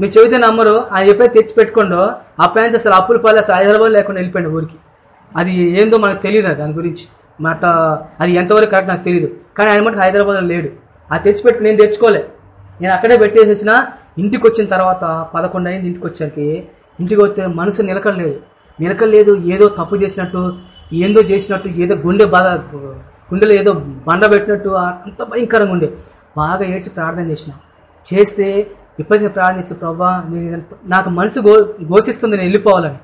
మీరు చెబితే నమ్మరు ఆయన ఎప్పుడైతే తెచ్చి పెట్టుకోండో అప్పటి అసలు అప్పుల పాలు హైదరాబాద్ లేకుండా వెళ్ళిపోయింది ఊరికి. అది ఏందో మనకు తెలియదు దాని గురించి. మాట అది ఎంతవరకు కరెక్ట్ నాకు తెలియదు కానీ ఆయన మటుకు హైదరాబాద్లో లేడు. అది తెచ్చిపెట్టి నేను తెచ్చుకోలే. నేను అక్కడే పెట్టేసి వచ్చిన ఇంటికి వచ్చిన తర్వాత పదకొండు అయింది ఇంటికి వచ్చానికి ఇంటికి వస్తే మనసు నిలకడలేదు. నిలకడలేదు ఏదో తప్పు చేసినట్టు ఏందో చేసినట్టు ఏదో గుండె బాధ గుండెలో ఏదో బండ పెట్టినట్టు అంత భయంకరంగా ఉండే. బాగా ఏడ్చి ప్రార్థన చేసిన. చేస్తే ఇప్పటికే ప్రార్థిస్తూ ప్రవ్వా నేను నాకు మనసు గో ఘోషిస్తుంది నేను వెళ్ళిపోవాలని.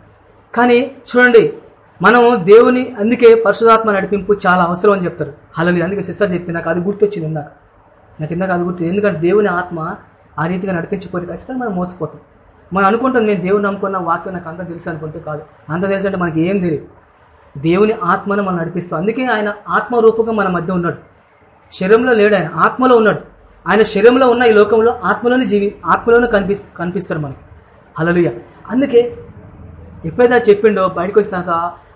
కానీ చూడండి మనం దేవుని అందుకే పరిశుధాత్మ నడిపింపు చాలా అవసరం అని చెప్తారు. హలలి అందుకే సిస్టర్ చెప్పి నాకు అది గుర్తొచ్చింది ఇందాక. నాకు ఇందాక అది గుర్తు ఎందుకంటే దేవుని ఆత్మ ఆ రీతిగా నడిపించిపోతే ఖచ్చితంగా మనం మోసపోతాం. మనం అనుకుంటాం నేను దేవుని నమ్ముకున్న వాక్యం నాకు అంత తెలుసు అనుకుంటే కాదు. అంత తెలుసు అంటే మనకి ఏం తెలియదు. దేవుని ఆత్మను మనం నడిపిస్తాం. అందుకే ఆయన ఆత్మరూపంగా మన మధ్య ఉన్నాడు. శరీరంలో లేడు ఆయన. ఆత్మలో ఉన్నాడు. ఆయన శరీరంలో ఉన్న ఈ లోకంలో ఆత్మలోనే జీవి ఆత్మలోనే కనిపిస్ కనిపిస్తారు మనకి. హలలుయ అందుకే ఎప్పుడైతే చెప్పిండో బయటకు వచ్చినాక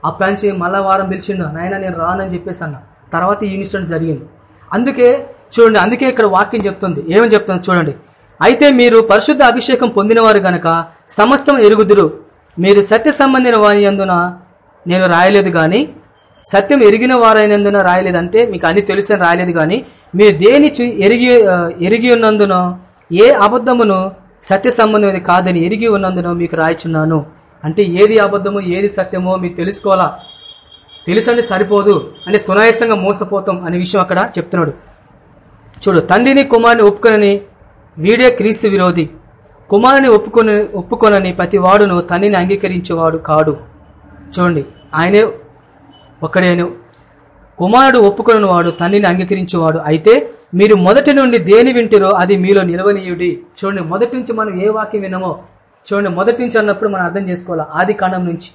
ఆ నుంచి మళ్ళా వారం పిలిచిండు నాయన నేను రానని చెప్పేసి అన్న. తర్వాత ఈ ఇన్సిడెంట్ జరిగింది. అందుకే చూడండి అందుకే ఇక్కడ వాక్యం చెప్తుంది. ఏమని చెప్తుంది చూడండి. అయితే మీరు పరిశుద్ధ అభిషేకం పొందినవారు గనక సమస్తం ఎరుగుదురు. మీరు సత్య సంబంధిన వారి అందున నేను రాయలేదు గాని సత్యం ఎరిగిన వారైనందున రాయలేదంటే మీకు అన్ని తెలుసని రాయలేదు కానీ మీరు దేని ఎరిగి ఎరిగి ఉన్నందున ఏ అబద్ధమును సత్య సంబంధమైనది కాదని ఎరిగి ఉన్నందున మీకు రాయిచున్నాను. అంటే ఏది అబద్ధమో ఏది సత్యమో మీరు తెలుసుకోవాలా? తెలుసండి సరిపోదు అంటే సునాయాసంగా మోసపోతాం అనే విషయం అక్కడ చెప్తున్నాడు. చూడు తండ్రిని కుమారుని ఒప్పుకొనని వీడే క్రీస్తు విరోధి. కుమారుని ఒప్పుకొని ఒప్పుకొనని ప్రతి వాడును తండ్రిని అంగీకరించేవాడు కాడు. చూడండి ఆయనే ఒక్కడేను కుమారుడు ఒప్పుకుని వాడు తండ్రిని అంగీకరించేవాడు అయితే మీరు మొదటి నుండి దేని వింటిరో అది మీలో నిలవనీయుడి. చూడండి మొదటి నుంచి మనం ఏ వాక్యం వినమో చూడండి మొదటి నుంచి అన్నప్పుడు మనం అర్థం చేసుకోవాలి? ఆది కాండం నుంచి.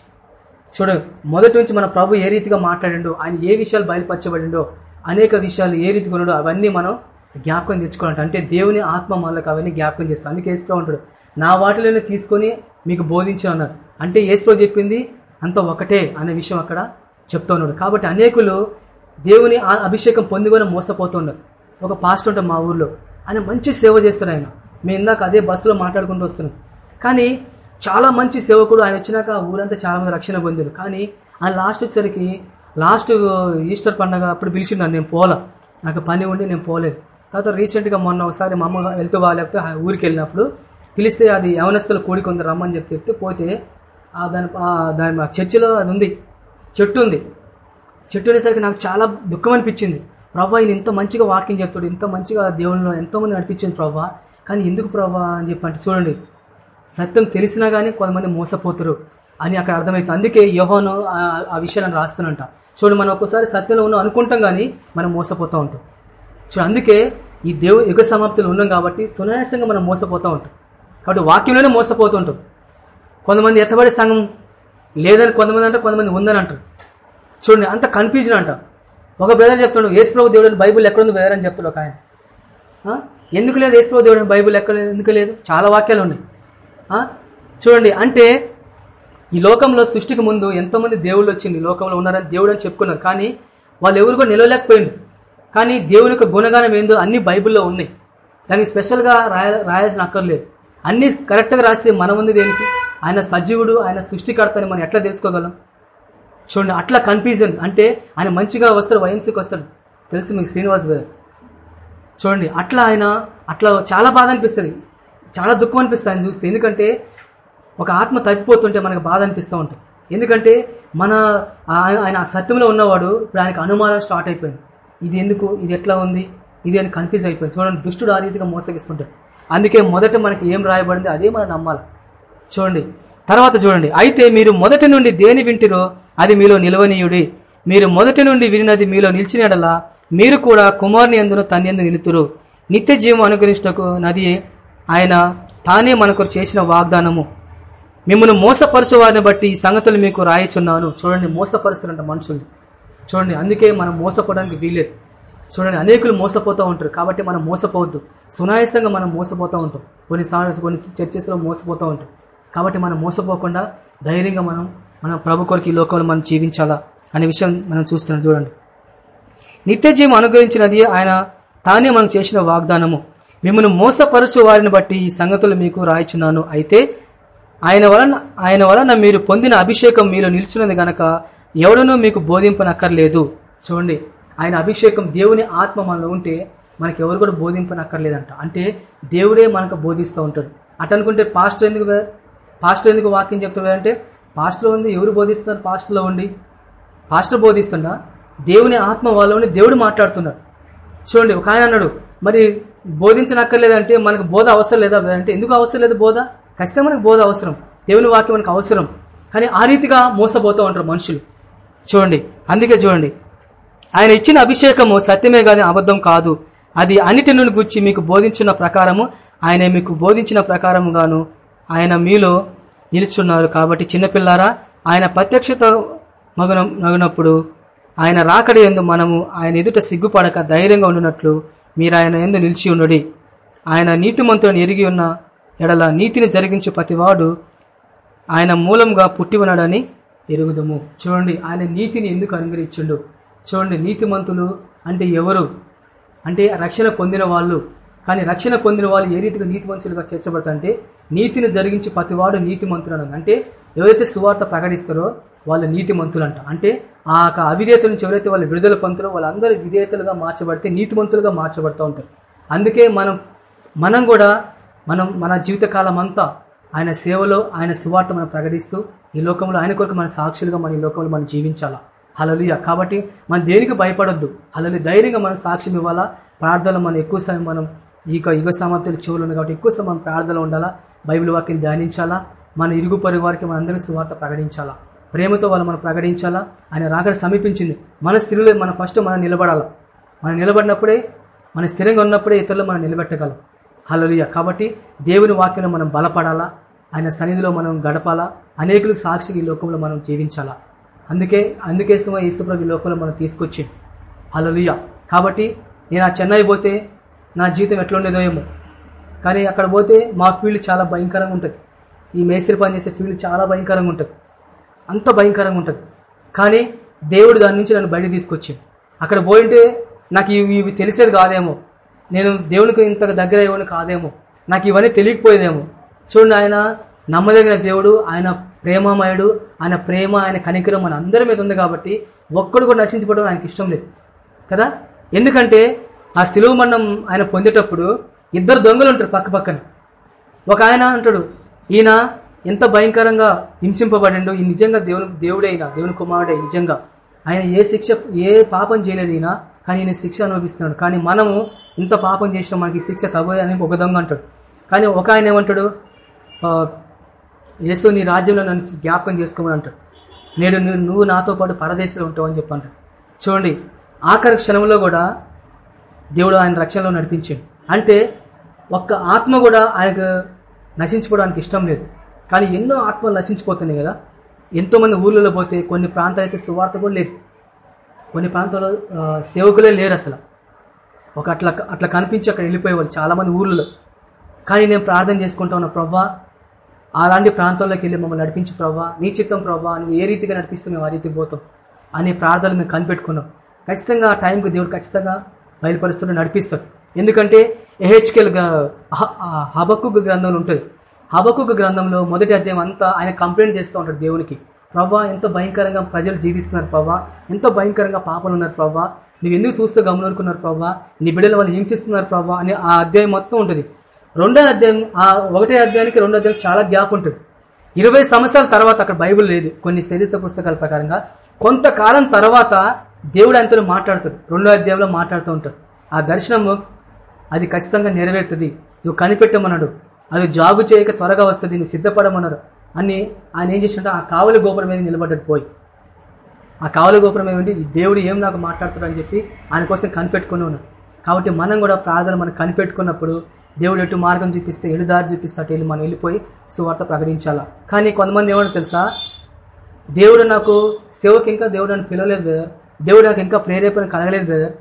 చూడండి మొదటి నుంచి మన ప్రభు ఏ రీతిగా మాట్లాడిండో ఆయన ఏ విషయాలు బయలుపరచబడిండో అనేక విషయాలు ఏ రీతిగా ఉన్నాడో అవన్నీ మనం జ్ఞాపకం తెచ్చుకోవాలంట. అంటే దేవుని ఆత్మ మనకు అవన్నీ జ్ఞాపకం చేస్తాం అందుకే ఏసులో ఉంటాడు నా వాటిలోనే తీసుకొని మీకు బోధించు అన్నారు. అంటే ఏసులో చెప్పింది అంత ఒకటే అనే విషయం అక్కడ చెప్తున్నాడు. కాబట్టి అనేకులు దేవుని ఆ అభిషేకం పొందుకొని మోసపోతున్నారు. ఒక పాస్టర్ ఉంటాం మా ఊర్లో. ఆయన మంచి సేవ చేస్తారు ఆయన. మేము ఇందాక అదే బస్సులో మాట్లాడుకుంటూ వస్తున్నాం. కానీ చాలా మంచి సేవకుడు ఆయన వచ్చినాక ఆ ఊరంతా చాలా మంది రక్షణ పొందారు. కానీ ఆయన లాస్ట్ వచ్చేసరికి లాస్ట్ ఈస్టర్ పండగ అప్పుడు పిలిచిండు నేను పోలా నాకు పని ఉండి నేను పోలేదు. తర్వాత రీసెంట్గా మొన్న ఒకసారి మా అమ్మ వెళ్తూ వా లేకపోతే ఆ ఊరికి వెళ్ళినప్పుడు పిలిస్తే అది యవనస్తుల కూడిక ఉంది రమ్మని చెప్తే చెప్తే పోతే దాని దాని చర్చిలో అది ఉంది. చెట్టు ఉంది. చెట్టు అనేసరికి నాకు చాలా దుఃఖం అనిపించింది. ప్రభా ఈయన ఇంత మంచిగా వాకింగ్ చెప్తాడు ఇంత మంచిగా దేవుళ్ళు ఎంతో మంది నడిపించింది ప్రభా. కానీ ఎందుకు ప్రభా అని చెప్పంటే చూడండి. సత్యం తెలిసినా కానీ కొంతమంది మోసపోతారు అని అక్కడ అర్థమవుతుంది. అందుకే యోహోను ఆ- విషయాలను రాస్తున్నంట చూడండి మనం ఒక్కోసారి సత్యంలో ఉన్నాం అనుకుంటాం కానీ మనం మోసపోతూ ఉంటాం. చూడండి అందుకే ఈ దేవు యుగ సమాప్తిలో ఉన్నాం కాబట్టి సునాయాసంగా మనం మోసపోతూ ఉంటాం. కాబట్టి వాక్యంలోనే మోసపోతూ ఉంటాం. కొంతమంది ఎత్తబడి సంఘం లేదని కొంతమంది అంటారు కొంతమంది ఉందని అంటారు. చూడండి అంత కన్ఫ్యూజన్ అంట. ఒక బ్రదర్ చెప్తున్నాడు యేసు దేవుడు బైబుల్ బైబిల్ ఎక్కడుంది బ్రదర్ అని చెప్తాడు ఒక ఆయన. ఎందుకు లేదు ఏసుప్రభు దేవుడు బైబుల్ బైబిల్ ఎక్కడ ఎందుకు లేదు? చాలా వాక్యాలు ఉన్నాయి. చూడండి అంటే ఈ లోకంలో సృష్టికి ముందు ఎంతో మంది దేవుళ్ళు వచ్చింది లోకంలో ఉన్నారని దేవుడు అని చెప్పుకున్నారు. కానీ వాళ్ళు ఎవరు కూడా నిలవలేకపోయింది కానీ దేవుని యొక్క గుణగానం ఏందో అన్ని బైబిల్లో ఉన్నాయి. దానికి స్పెషల్గా రాయ రాయాల్సిన అక్కర్లేదు. అన్ని కరెక్ట్గా రాస్తే మన ఉంది దేనికి? ఆయన సజీవుడు ఆయన సృష్టికర్త అని మనం ఎట్లా తెలుసుకోగలం? చూడండి అట్లా కన్ఫ్యూజన్ అంటే ఆయన మంచిగా వస్తారు వైఎంసీకి వస్తాడు. తెలుసు మీకు శ్రీనివాస్ గారు? చూడండి అట్లా ఆయన అట్లా చాలా బాధ అనిపిస్తుంది. చాలా దుఃఖం అనిపిస్తుంది ఆయన చూస్తే. ఎందుకంటే ఒక ఆత్మ తప్పిపోతుంటే మనకు బాధ అనిపిస్తూ ఉంటుంది. ఎందుకంటే మన ఆయన ఆయన ఆ సత్యంలో ఉన్నవాడు ఇప్పుడు ఆయనకు అనుమానం స్టార్ట్ అయిపోయింది. ఇది ఎందుకు? ఇది ఎట్లా ఉంది? ఇది అని కన్ఫ్యూజ్ అయిపోయింది. చూడండి దుష్టుడు ఆ రీతిగా మోసగిస్తుంటాడు. అందుకే మొదట మనకి ఏం రాయబడింది అదే మనం నమ్మాలి. చూడండి. తర్వాత చూడండి. అయితే మీరు మొదటి నుండి దేని వింటిరో అది మీలో నిలవనీయుడి. మీరు మొదటి నుండి వినినది మీలో నిలిచినడలా మీరు కూడా కుమారుని ఎందును తన్నెందు నిలుతురు. నిత్య జీవం అనుగ్రహించటకు నది ఆయన తానే మనకు చేసిన వాగ్దానము. మిమ్మల్ని మోసపరచు వారిని బట్టి ఈ సంగతులు మీకు రాయిచున్నాను. చూడండి మోసపరుస్తున్నంట మనుషుల్ని. చూడండి అందుకే మనం మోసపోవడానికి వీలేదు చూడండి అనేకులు మోసపోతూ ఉంటారు. కాబట్టి మనం మోసపోవద్దు. సునాయాసంగా మనం మోసపోతూ ఉంటాం. కొన్ని సార్లు కొన్ని చర్చెస్లో మోసపోతూ ఉంటాం. కాబట్టి మనం మోసపోకుండా ధైర్యంగా మనం మన ప్రభు కొరకు ఈ లోకంలో మనం జీవించాలా అనే విషయం మనం చూస్తున్నాం చూడండి. నిత్య జీవం అనుగ్రహించినది ఆయన తానే మనం చేసిన వాగ్దానము. మిమ్మల్ని మోసపరచు వారిని బట్టి ఈ సంగతులు మీకు రాయిచున్నాను. అయితే ఆయన వలన ఆయన వలన మీరు పొందిన అభిషేకం మీలో నిలిచినది గనక ఎవడనూ మీకు బోధింపనక్కర్లేదు. చూడండి ఆయన అభిషేకం దేవుని ఆత్మ మనలో ఉంటే మనకి ఎవరు కూడా బోధింపనక్కర్లేదంట. అంటే దేవుడే మనకు బోధిస్తూ ఉంటాడు. అట్ అనుకుంటే పాస్టర్ ఎందుకు పాస్టర్ ఎందుకు వాక్యం చెప్తాడు అంటే పాస్టర్ ఉంది ఎవరు బోధిస్తున్నారు? పాస్టర్లో ఉండి. పాస్టర్ బోధిస్తున్నా దేవుని ఆత్మ వాళ్ళని దేవుడు మాట్లాడుతున్నాడు. చూడండి ఒక ఆయన అన్నాడు మరి బోధించనక్కర్లేదంటే మనకు బోధ అవసరం లేదా అంటే ఎందుకు అవసరం లేదు బోధ? ఖచ్చితంగా మనకు బోధ అవసరం. దేవుని వాక్యం మనకు అవసరం. కానీ ఆ రీతిగా మోసపోతూ ఉంటారు మనుషులు. చూడండి అందుకే చూడండి ఆయన ఇచ్చిన అభిషేకము సత్యమే కాని అబద్ధం కాదు. అది అన్నిటి నుండి గుచ్చి మీకు బోధించిన ప్రకారము ఆయన మీకు బోధించిన ప్రకారముగాను ఆయన మీలో నిలుచున్నారు కాబట్టి చిన్నపిల్లారా ఆయన ప్రత్యక్షత మగున మగునప్పుడు ఆయన రాకడి ఎందు మనము ఆయన ఎదుట సిగ్గుపడక ధైర్యంగా ఉండినట్లు మీరు ఆయన ఎందు నిలిచి ఉండుడి. ఆయన నీతిమంతులను ఎరిగి ఉన్న ఎడల నీతిని జరిగించే ప్రతివాడు ఆయన మూలంగా పుట్టి ఉన్నాడని ఎరుగుదము. చూడండి ఆయన నీతిని ఎందుకు అనుగ్రహించిండు? చూడండి నీతిమంతులు అంటే ఎవరు? అంటే రక్షణ పొందిన వాళ్ళు. కానీ రక్షణ పొందిన వాళ్ళు ఏ రీతిగా నీతిమంతులుగా చేర్చబడతారంటే నీతిని జరిగించి ప్రతివాడు నీతిమంతులు అంటే ఎవరైతే సువార్త ప్రకటిస్తారో వాళ్ళు నీతిమంతులంట. అంటే ఆ యొక్క అవిధేత నుంచి ఎవరైతే వాళ్ళు విడుదల పంతులో వాళ్ళందరూ విధేయతలుగా మార్చబడితే నీతిమంతులుగా మార్చబడుతూ ఉంటారు. అందుకే మనం మనం కూడా మనం మన జీవితకాలం అంతా ఆయన సేవలో ఆయన సువార్త మనం ప్రకటిస్తూ ఈ లోకంలో ఆయన కొరకు మన సాక్షులుగా మన ఈ లోకంలో మనం జీవించాలా? హలలుయ కాబట్టి మనం దేనికి భయపడొద్దు. హలలి ధైర్యంగా మనం సాక్ష్యం ఇవ్వాలా? ప్రార్థనలు మనం ఎక్కువ సమయం మనం ఈ యొక్క యుగ సమాప్తులు చెవులు ఉన్నాయి కాబట్టి ఎక్కువ మనం ప్రార్థనలో ఉండాలా? బైబిల్ వాక్యం ధ్యానించాలా? మన ఇరుగు పొరుగు వారికి మన అందరికీ సువార్త ప్రకటించాలా? ప్రేమతో వాళ్ళు మనం ప్రకటించాలా? ఆయన రాకడ సమీపించింది. మన స్థితిలో మనం ఫస్ట్ మనం నిలబడాలా? మనం నిలబడినప్పుడే మన స్థిరంగా ఉన్నప్పుడే ఇతరులు మనం నిలబెట్టగలం. హలలియ కాబట్టి దేవుని వాక్యంలో మనం బలపడాలా? ఆయన సన్నిధిలో మనం గడపాలా? అనేకులకు సాక్షిగా ఈ లోకంలో మనం జీవించాలా? అందుకే అందుకే ఈశ్వరప్రభు ఈ లోకంలో మనం తీసుకొచ్చి హలలియ కాబట్టి నేను ఆ చెన్నై పోతే నా జీవితం ఎట్లా ఉండేదో ఏమో. కానీ అక్కడ పోతే మా ఫీల్డ్ చాలా భయంకరంగా ఉంటుంది. ఈ మేస్త్రి పని చేసే ఫీల్డ్ చాలా భయంకరంగా ఉంటుంది. అంత భయంకరంగా ఉంటుంది. కానీ దేవుడు దాని నుంచి నన్ను బయట తీసుకొచ్చింది అక్కడ పోయింటే నాకు ఇవి ఇవి తెలిసేది కాదేమో. నేను దేవునికి ఇంత దగ్గర అయ్యేవాడిని కాదేమో. నాకు ఇవన్నీ తెలియకపోయేదేమో. చూడండి ఆయన నమ్మదగిన దేవుడు ఆయన ప్రేమమయుడు ఆయన ప్రేమ ఆయన కనికరం మన అందరి మీద ఉంది కాబట్టి ఒక్కడు కూడా నశించుకోవడం ఆయనకి ఇష్టం లేదు. కదా? ఎందుకంటే ఆ సిలువ మరణం ఆయన పొందేటప్పుడు ఇద్దరు దొంగలు ఉంటారు పక్క పక్కన. ఒక ఆయన అంటాడు ఈయన ఎంత భయంకరంగా హింసింపబడిండు ఈ నిజంగా దేవుని దేవుడే దేవుని కుమారుడే నిజంగా. ఆయన ఏ శిక్ష ఏ పాపం చేయలేదు ఈయన కానీ ఈయన శిక్ష అనుభవిస్తున్నాడు. కానీ మనము ఇంత పాపం చేసినా మనకి శిక్ష తగ్గదు అని ఒక దొంగ అంటాడు. కానీ ఒక ఆయన ఏమంటాడు ఆ, యేసు నీ రాజ్యంలో నన్ను జ్ఞాపకం చేసుకోమని అంటాడు. నేడు నువ్వు నువ్వు నాతో పాటు పరదేశంలో ఉంటావు అని చెప్పంటాడు చూడండి ఆఖరి క్షణంలో కూడా దేవుడు ఆయన రక్షణలో నడిపించాడు. అంటే ఒక్క ఆత్మ కూడా ఆయనకు నశించుకోవడానికి ఇష్టం లేదు. కానీ ఎన్నో ఆత్మలు నశించిపోతున్నాయి కదా. ఎంతోమంది ఊళ్ళలో పోతే కొన్ని ప్రాంతాలు అయితే సువార్త కూడా లేదు. కొన్ని ప్రాంతాల్లో సేవకులే లేరు అసలు. ఒక అట్లా అట్లా కనిపించి అక్కడ వెళ్ళిపోయేవాళ్ళు చాలామంది ఊళ్ళలో కానీ నేను ప్రార్థన చేసుకుంటా ఉన్న ప్రవ్వా అలాంటి ప్రాంతాల్లోకి వెళ్ళి మమ్మల్ని నడిపించి ప్రవ్వా. నీ చిత్తం ప్రవ్వా నువ్వు ఏ రీతిగా నడిపిస్తే మేము ఆ రీతికి పోతాం అనే ప్రార్థనలు మేము కనిపెట్టుకున్నాం. ఖచ్చితంగా ఆ టైంకి దేవుడు ఖచ్చితంగా బయలుపరుస్తాడు నడిపిస్తాడు. ఎందుకంటే ఎహెచ్కెల్ హబక్కుకు గ్రంథంలో ఉంటుంది. హబక్కుకు గ్రంథంలో మొదటి అధ్యాయం అంతా ఆయన కంప్లైంట్ చేస్తూ ఉంటాడు దేవునికి. ప్రవ్వా ఎంతో భయంకరంగా ప్రజలు జీవిస్తున్నారు ప్రవ్వా. ఎంతో భయంకరంగా పాపలు ఉన్నారు ప్రవ్వా. నువ్వు ఎందుకు చూస్తూ గమనుకున్నారు ప్రవ్వా? నీ బిడ్డలు వాళ్ళు హింసిస్తున్నారు ప్రవ్వా అని ఆ అధ్యాయం మొత్తం ఉంటుంది. రెండో అధ్యాయం ఆ ఒకటే అధ్యాయానికి రెండో అధ్యాయం చాలా గ్యాప్ ఉంటుంది. ఇరవై సంవత్సరాల తర్వాత అక్కడ బైబిల్ లేదు. కొన్ని చరిత్ర పుస్తకాల ప్రకారంగా. కొంతకాలం తర్వాత దేవుడు ఆయనతో మాట్లాడుతాడు. రెండో అధ్యాయంలో మాట్లాడుతూ ఉంటాడు. ఆ దర్శనము అది ఖచ్చితంగా నెరవేరుతుంది. నువ్వు కనిపెట్టమన్నాడు. అది జాగు చేయక త్వరగా వస్తుంది. నువ్వు సిద్ధపడమన్నారు. అని ఆయన ఏం చేసినట్టు ఆ కావలి గోపురం మీద నిలబడ్డాడు పోయి. ఆ కావలి గోపురం ఏమిటి దేవుడు ఏం నాకు మాట్లాడుతాడు అని చెప్పి ఆయన కోసం కనిపెట్టుకుని ఉన్నాడు. కాబట్టి మనం కూడా ప్రార్థన మనం కనిపెట్టుకున్నప్పుడు దేవుడు ఎటు మార్గం చూపిస్తే ఎడుదారి చూపిస్తే అటు వెళ్ళి మనం వెళ్ళిపోయి సువార్త ప్రకటించాలా? కానీ కొంతమంది ఏమన్నా తెలుసా? దేవుడు నాకు సేవకి ఇంకా దేవుడు నన్ను పిలవలేదు. దేవుడు నాకు ఇంకా ప్రేరేపణ కలగలేదు బ్రదర్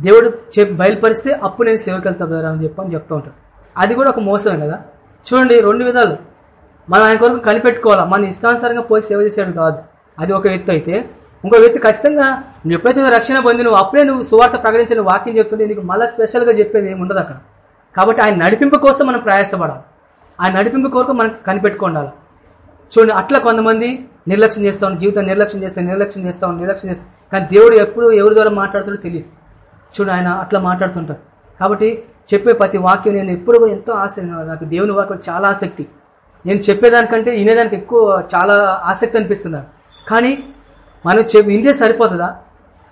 దేవుడు చెప్ బయలుపరిస్తే అప్పుడు నేను సేవకి వెళ్తా బ్రదర్ అని చెప్పి అని చెప్తూ ఉంటాడు. అది కూడా ఒక మోసమే కదా. చూడండి రెండు విధాలు. మనం ఆయన కొరకు కనిపెట్టుకోవాలా? మన ఇష్టానుసారంగా పోయి సేవ చేసాడు కాదు. అది ఒక వ్యక్తి అయితే. ఇంకో వ్యక్తి ఖచ్చితంగా నువ్వు ఎప్పుడైతే రక్షణ పొంది నువ్వు అప్పుడే నువ్వు సువార్త ప్రకటించిన వాక్యం చెప్తుంటే నీకు మళ్ళీ స్పెషల్గా చెప్పేది ఏమి ఉండదు అక్కడ. కాబట్టి ఆయన నడిపింపు కోసం మనం ప్రయాసపడాలి. ఆ నడిపింపు కొరకు మనం కనిపెట్టుకోండాలి. చూడండి అట్లా కొంతమంది నిర్లక్ష్యం చేస్తా ఉన్నారు జీవితం నిర్లక్ష్యం చేస్తే నిర్లక్ష్యం చేస్తా ఉన్నారు నిర్లక్ష్యం చేస్తాం కానీ దేవుడు ఎప్పుడు ఎవరి ద్వారా మాట్లాడుతాడో తెలియదు. చూడు ఆయన అట్లా మాట్లాడుతుంటారు కాబట్టి చెప్పే ప్రతి వాక్యం నేను ఎప్పుడు ఎంతో ఆస నాకు దేవుని వాక్యం చాలా ఆసక్తి. నేను చెప్పేదానికంటే వినేదానికి ఎక్కువ చాలా ఆసక్తి అనిపిస్తున్నారు కానీ మనం చెప్ విందే సరిపోతుందా?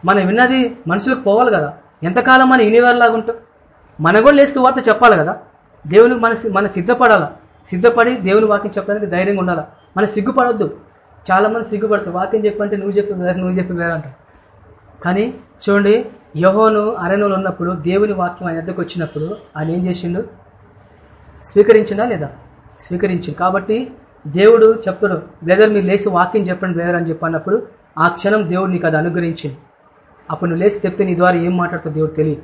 మనం విన్నది మనుషులకు పోవాలి కదా. ఎంతకాలం మనం వినేవారిలాగా ఉంటాం మనం కూడా లేస్తూ వార్త చెప్పాలి కదా. దేవునికి మన మన సిద్ధపడాలా? సిద్ధపడి దేవుని వాక్యం చెప్పడానికి ధైర్యంగా ఉండాలా? మనం సిగ్గుపడొద్దు. చాలా మంది సిగ్గుపడతారు. వాక్యం చెప్పంటే నువ్వు చెప్పి వేరే నువ్వు చెప్పి వేరే అంటారు. కానీ చూడండి యహోను అరణ్యంలో ఉన్నప్పుడు దేవుని వాక్యం ఆయన దగ్గరకు వచ్చినప్పుడు ఆయన ఏం చేసిండు? స్వీకరించిందా లేదా? స్వీకరించింది కాబట్టి దేవుడు చెప్తాడు బ్రదర్ మీరు లేచి వాక్యం చెప్పండి బ్రదర్ అని చెప్పన్నప్పుడు ఆ క్షణం దేవుడు నీకు అది అనుగ్రహించింది అప్పుడు నువ్వు లేచి చెప్తే నీ ద్వారా ఏం మాట్లాడుతావు దేవుడు తెలియదు.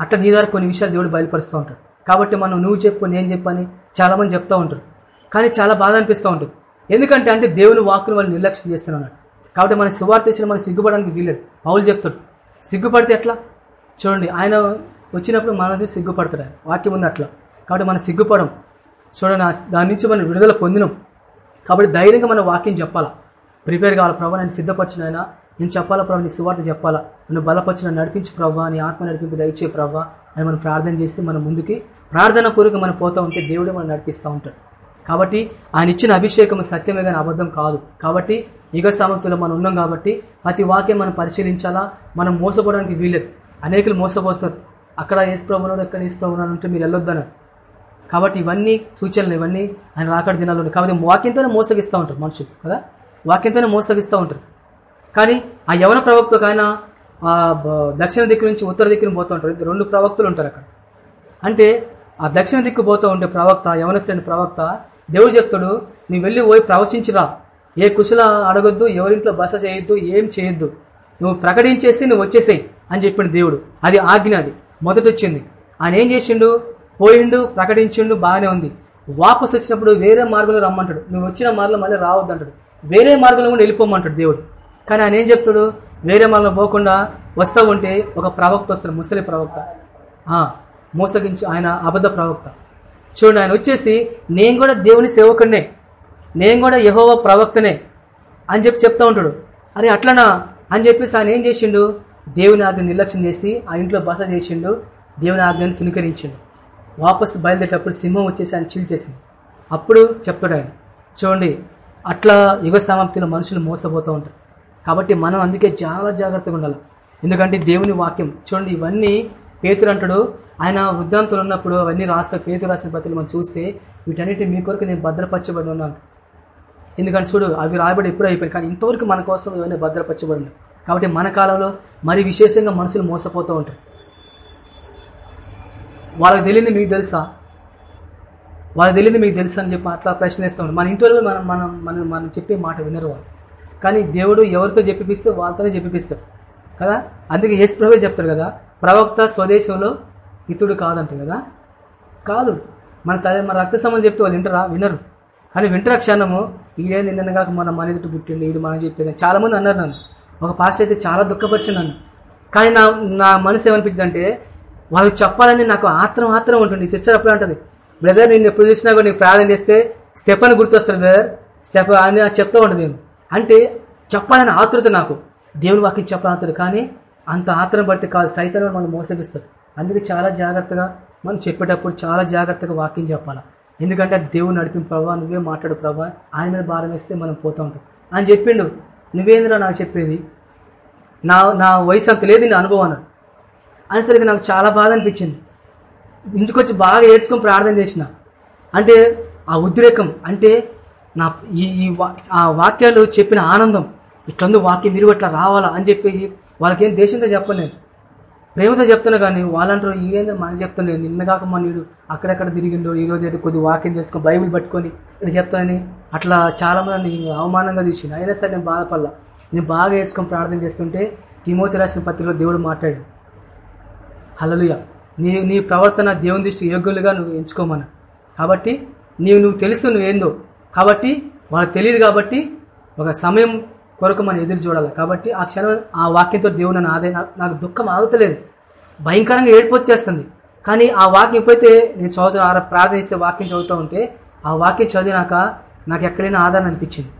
అట్లా నీ ద్వారా కొన్ని విషయాలు దేవుడు బయలుపరుస్తూ ఉంటాడు. కాబట్టి మనం నువ్వు చెప్పు నేను చెప్పని చాలా మంది చెప్తూ ఉంటారు. కానీ చాలా బాధ అనిపిస్తూ ఉంటుంది. ఎందుకంటే అంటే దేవుని వాక్కును వాళ్ళు నిర్లక్ష్యం చేస్తున్నారు కాబట్టి మన సువార్త ఇచ్చిన మనం సిగ్గుపడడానికి వీలేదు పౌలు చెప్తాడు సిగ్గుపడితే ఎట్లా? చూడండి ఆయన వచ్చినప్పుడు మన చూసి సిగ్గుపడతాడు. ఆయన వాక్యం ఉంది అట్లా. కాబట్టి మనం సిగ్గుపడం. చూడండి దాని నుంచి మనం విడుదల పొందినాం. కాబట్టి ధైర్యంగా మనం వాక్యం చెప్పాలా? ప్రిపేర్ కావాలి? ప్రభావ నేను సిద్ధపరిచిన ఆయన నేను చెప్పాలా ప్రభావ నీ సువార్త చెప్పాలా? నన్ను బలపరిచిన నడిపించి ప్రభావ నీ ఆత్మ నడిపింపు దయచే ప్రభావ అని మనం ప్రార్థన చేస్తే మనం ముందుకి ప్రార్థన పూర్వక మనం పోతా ఉంటే దేవుడే మనం నడిపిస్తూ ఉంటాడు. కాబట్టి ఆయన ఇచ్చిన అభిషేకం సత్యమే కానీ అబద్ధం కాదు. కాబట్టి యుగ సామర్థ్యంలో మనం ఉన్నాం కాబట్టి ప్రతి వాక్యం మనం పరిశీలించాలా? మనం మోసపోవడానికి వీలేదు అనేకులు మోసపోస్తారు. అక్కడ ఏసు ఎక్కడ ఏసు ప్రభునాడు అంటే మీరు వెళ్ళొద్దన్నారు. కాబట్టి ఇవన్నీ సూచనలు ఇవన్నీ ఆయన రాకడ దినాలు కాబట్టి వాక్యంతోనే మోసగిస్తూ ఉంటారు మనుషులు కదా? వాక్యంతోనే మోసగిస్తూ ఉంటారు. కానీ ఆ యవన ప్రవక్తకు ఆయన ఆ దక్షిణ దిక్కు నుంచి ఉత్తర దిక్కును పోతూ ఉంటారు. రెండు ప్రవక్తలు ఉంటారు అక్కడ. అంటే ఆ దక్షిణ దిక్కు పోతూ ఉండే ప్రవక్త యవనశ్రేణి ప్రవక్త దేవుడు చెప్తాడు నువ్వు వెళ్ళి పోయి ప్రవచించిరా. ఏ కుశల అడగొద్దు ఎవరింట్లో బస చేయొద్దు ఏం చేయొద్దు. నువ్వు ప్రకటించేస్తే నువ్వు వచ్చేసేయి అని చెప్పిండు దేవుడు. అది ఆజ్ఞ అది. మొదట వచ్చింది. ఆయన ఏం చేసిండు? పోయిండు ప్రకటించిండు బాగానే ఉంది. వాపసు వచ్చినప్పుడు వేరే మార్గంలో రమ్మంటాడు. నువ్వు వచ్చిన మార్గంలో మళ్ళీ రావద్దంటాడు. వేరే మార్గంలో కూడా వెళ్ళిపోమంటాడు దేవుడు. కానీ ఆయన ఏం చెప్తాడు? వేరే మనలో పోకుండా వస్తూ ఉంటే ఒక ప్రవక్త వస్తాడు ముసలి ప్రవక్త. మోసగించు ఆయన అబద్ధ ప్రవక్త. చూడండి ఆయన వచ్చేసి నేను కూడా దేవుని సేవకుడినే నేను కూడా యహోవ ప్రవక్తనే. అని చెప్పి చెప్తా ఉంటాడు. అరే అట్లనా? అని చెప్పేసి ఆయన ఏం చేసిండు? దేవుని ఆజ్ఞ నిర్లక్ష్యం చేసి ఆ ఇంట్లో బస చేసిండు దేవుని ఆజ్ఞను తునికరించిండు. వాపస్ బయలుదేరేటప్పుడు సింహం వచ్చేసి ఆయన చీల్చేసి అప్పుడు చెప్తాడు ఆయన చూడండి అట్లా యుగ సమాప్తిలో మనుషులు మోసపోతూ ఉంటారు. కాబట్టి మనం అందుకే చాలా జాగ్రత్తగా ఉండాలి. ఎందుకంటే దేవుని వాక్యం చూడండి ఇవన్నీ పేతురు అంటాడు. ఆయన వృద్ధాంతులు ఉన్నప్పుడు అవన్నీ రాష్ట్ర పేతురు రాసిన పత్రికలు మనం చూస్తే వీటన్నిటి మీ కొరకు నేను భద్రపరచబడి ఉన్నాను. ఎందుకంటే చూడు అవి రాయబడి ఎప్పుడు అయిపోయాయి కానీ ఇంతవరకు మన కోసం ఇవన్నీ భద్రపరచబడి కాబట్టి మన కాలంలో మరి విశేషంగా మనుషులు మోసపోతూ ఉంటారు. వాళ్ళకి తెలియదు మీకు తెలుసా? వాళ్ళకి తెలియదు మీకు తెలుసా అని చెప్పి అట్లా ప్రశ్నిస్తూ ఉంటారు. మన ఇంటి మనం మనం మనం మనం చెప్పే మాట వినరు వాళ్ళు. కానీ దేవుడు ఎవరితో చెప్పిపిస్తే వాళ్ళతోనే చెప్పిస్తారు కదా? అందుకే యేసు ప్రభు చెప్తారు కదా ప్రవక్త స్వదేశంలో ఇతుడు కాదంటారు కదా? కాదు. మన తల్లి మన రక్త సంబంధం చెప్తే వాళ్ళు వింటరా? వినరు. కానీ వింటరా క్షణము ఈడే నిన్నగా మన మన ఎదుటి పుట్టిండు ఈడు మనం చెప్పేది చాలా మంది అన్నారు నన్ను. ఒక పాస్టర్ అయితే చాలా దుఃఖపరిచింది నన్ను. కానీ నా నా మనసు ఏమనిపించింది అంటే వాళ్ళకి చెప్పాలని నాకు ఆత్రం ఆత్రం ఉంటుంది. సిస్టర్ అప్పుడు అంటది బ్రదర్ నేను ఎప్పుడు చూసినా కూడా నీకు ప్రార్థన చేస్తే స్టెప్ గుర్తొస్తుంది బ్రదర్. స్టెప్ అని చెప్తూ చెప్తా ఉంటుంది నేను. అంటే చెప్పాలని ఆతృత నాకు. దేవుని వాక్యం చెప్పాలని కానీ అంత ఆత్రం పడితే కాదు సైతం మనం మోసగిస్తారు అందుకే చాలా జాగ్రత్తగా మనం చెప్పేటప్పుడు చాలా జాగ్రత్తగా వాక్యం చెప్పాలి. ఎందుకంటే దేవుని దేవుడు నడిపిన ప్రభావ నువ్వే మాట్లాడు ప్రభా. ఆయన మీద భారం వేస్తే మనం పోతూ ఉంటాం. అని చెప్పిండు. నువ్వేంద్రా నాకు చెప్పేది? నా నా వయసు అంత లేదు నీ అనుభవం అన్నాడు. అనేసరికి నాకు చాలా బాధ అనిపించింది. ఇందుకొచ్చి బాగా ఏడ్చుకొని ప్రార్థన చేసిన. అంటే ఆ ఉద్రేకం అంటే నా ఈ ఈ ఆ వాక్యాలు చెప్పిన ఆనందం. ఇట్లందు వాక్యం మీరు ఇట్లా రావాలా అని చెప్పేసి వాళ్ళకేం దేశంతో చెప్పలేదు. ప్రేమతో చెప్తున్నా కానీ వాళ్ళంటారు ఇదేందో మనం చెప్తాను నిన్న కాక మన నీడు అక్కడెక్కడ తిరిగిండో. ఈ రోజు ఏదో కొద్ది వాక్యం చేసుకొని బైబిల్ పట్టుకొని ఇక్కడ చెప్తానని అట్లా చాలామంది అవమానంగా చూసింది అయినా సరే నేను బాధపడలా. నేను బాగా ఏడ్చుకొని ప్రార్థన చేస్తుంటే తిమోతి రాసిన పత్రికలో దేవుడు మాట్లాడాడు. హలలుయ నీ నీ ప్రవర్తన దేవుని దృష్టి యోగ్యులుగా నువ్వు ఎంచుకోమని. కాబట్టి నీవు నువ్వు తెలుసు నువ్వేందో కాబట్టి వాళ్ళకి తెలియదు కాబట్టి ఒక సమయం కొరకు మనం ఎదురు చూడాలి. కాబట్టి ఆ క్షణం ఆ వాక్యంతో దేవుడు నన్ను ఆదాయ నాకు దుఃఖం ఆగుతలేదు. భయంకరంగా ఏడుపు వచ్చేస్తుంది. కానీ ఆ వాక్యం ఎప్పుడైతే నేను చదువుతా ప్రార్థనిస్తే వాక్యం చదువుతూ ఉంటే ఆ వాక్యం చదివినాక నాకు ఎక్కడైనా ఆదరణ అనిపించింది.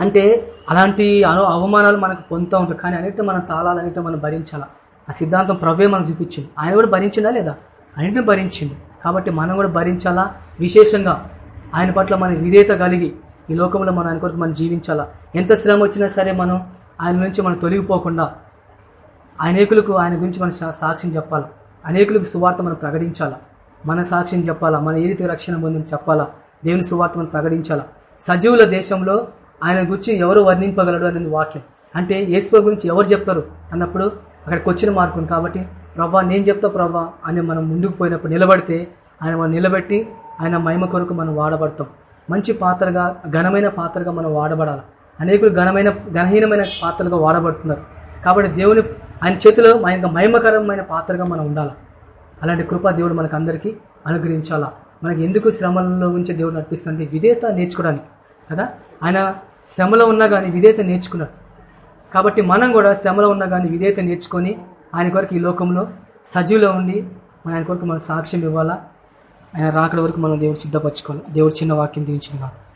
అంటే అలాంటి అను అవమానాలు మనకు పొందుతూ ఉంటాయి. కానీ అన్నింటిని మనం తాళాలు అన్నింటిని మనం భరించాలా? ఆ సిద్ధాంతం ప్రవే మనకు చూపించింది. ఆయన కూడా భరించిందా లేదా? అన్నింటిని భరించింది కాబట్టి మనం కూడా భరించాలా? విశేషంగా ఆయన పట్ల మన విధేయత కలిగి ఈ లోకంలో మనం ఆయన కొరకు మనం జీవించాలా? ఎంత శ్రమ వచ్చినా సరే మనం ఆయన నుంచి మనం తొలగిపోకుండా అనేకులకు ఆయన గురించి మన సాక్ష్యం చెప్పాలా? అనేకులకు సువార్త మనం ప్రకటించాలా? మన సాక్ష్యం చెప్పాలా? మన ఏ రీతి రక్షణ పొందని చెప్పాలా? దేవుని సువార్త మనం ప్రకటించాలా? సజీవుల దేశంలో ఆయన గురించి ఎవరు వర్ణింపగలడు అనేది వాక్యం. అంటే యేసు గురించి ఎవరు చెప్తారు అన్నప్పుడు అక్కడికి వచ్చిన మార్గం కాబట్టి ప్రభా నేను చెప్తా ప్రభా అని మనం ముందుకు పోయినప్పుడు నిలబడితే ఆయన మనం నిలబెట్టి ఆయన మహిమ కొరకు మనం వాడబడతాం. మంచి పాత్రగా ఘనమైన పాత్రగా మనం వాడబడాలి. అనేకులు ఘనమైన ఘనహీనమైన పాత్రలుగా వాడబడుతున్నారు. కాబట్టి దేవుని ఆయన చేతిలో ఆయన మహిమకరమైన పాత్రగా మనం ఉండాలి. అలాంటి కృప దేవుడు మనకు అందరికీ అనుగ్రహించాలా? మనకి ఎందుకు శ్రమలలో ఉంచి దేవుడు నడిపిస్తుంటే విధేయత నేర్చుకోవడానికి కదా? ఆయన శ్రమలో ఉన్నా కానీ విధేయత నేర్చుకున్నాడు. కాబట్టి మనం కూడా శ్రమలో ఉన్నా కానీ విధేయత నేర్చుకొని ఆయన కొరకు ఈ లోకంలో సజీవులో ఉండి మన ఆయన కొరకు మనం సాక్ష్యం ఇవ్వాలా? ఆయన రాకడ వరకు మనం దేవుడు సిద్ధపరచుకోవాలి. దేవుడు చిన్న వాక్యం దీవించిన కాదు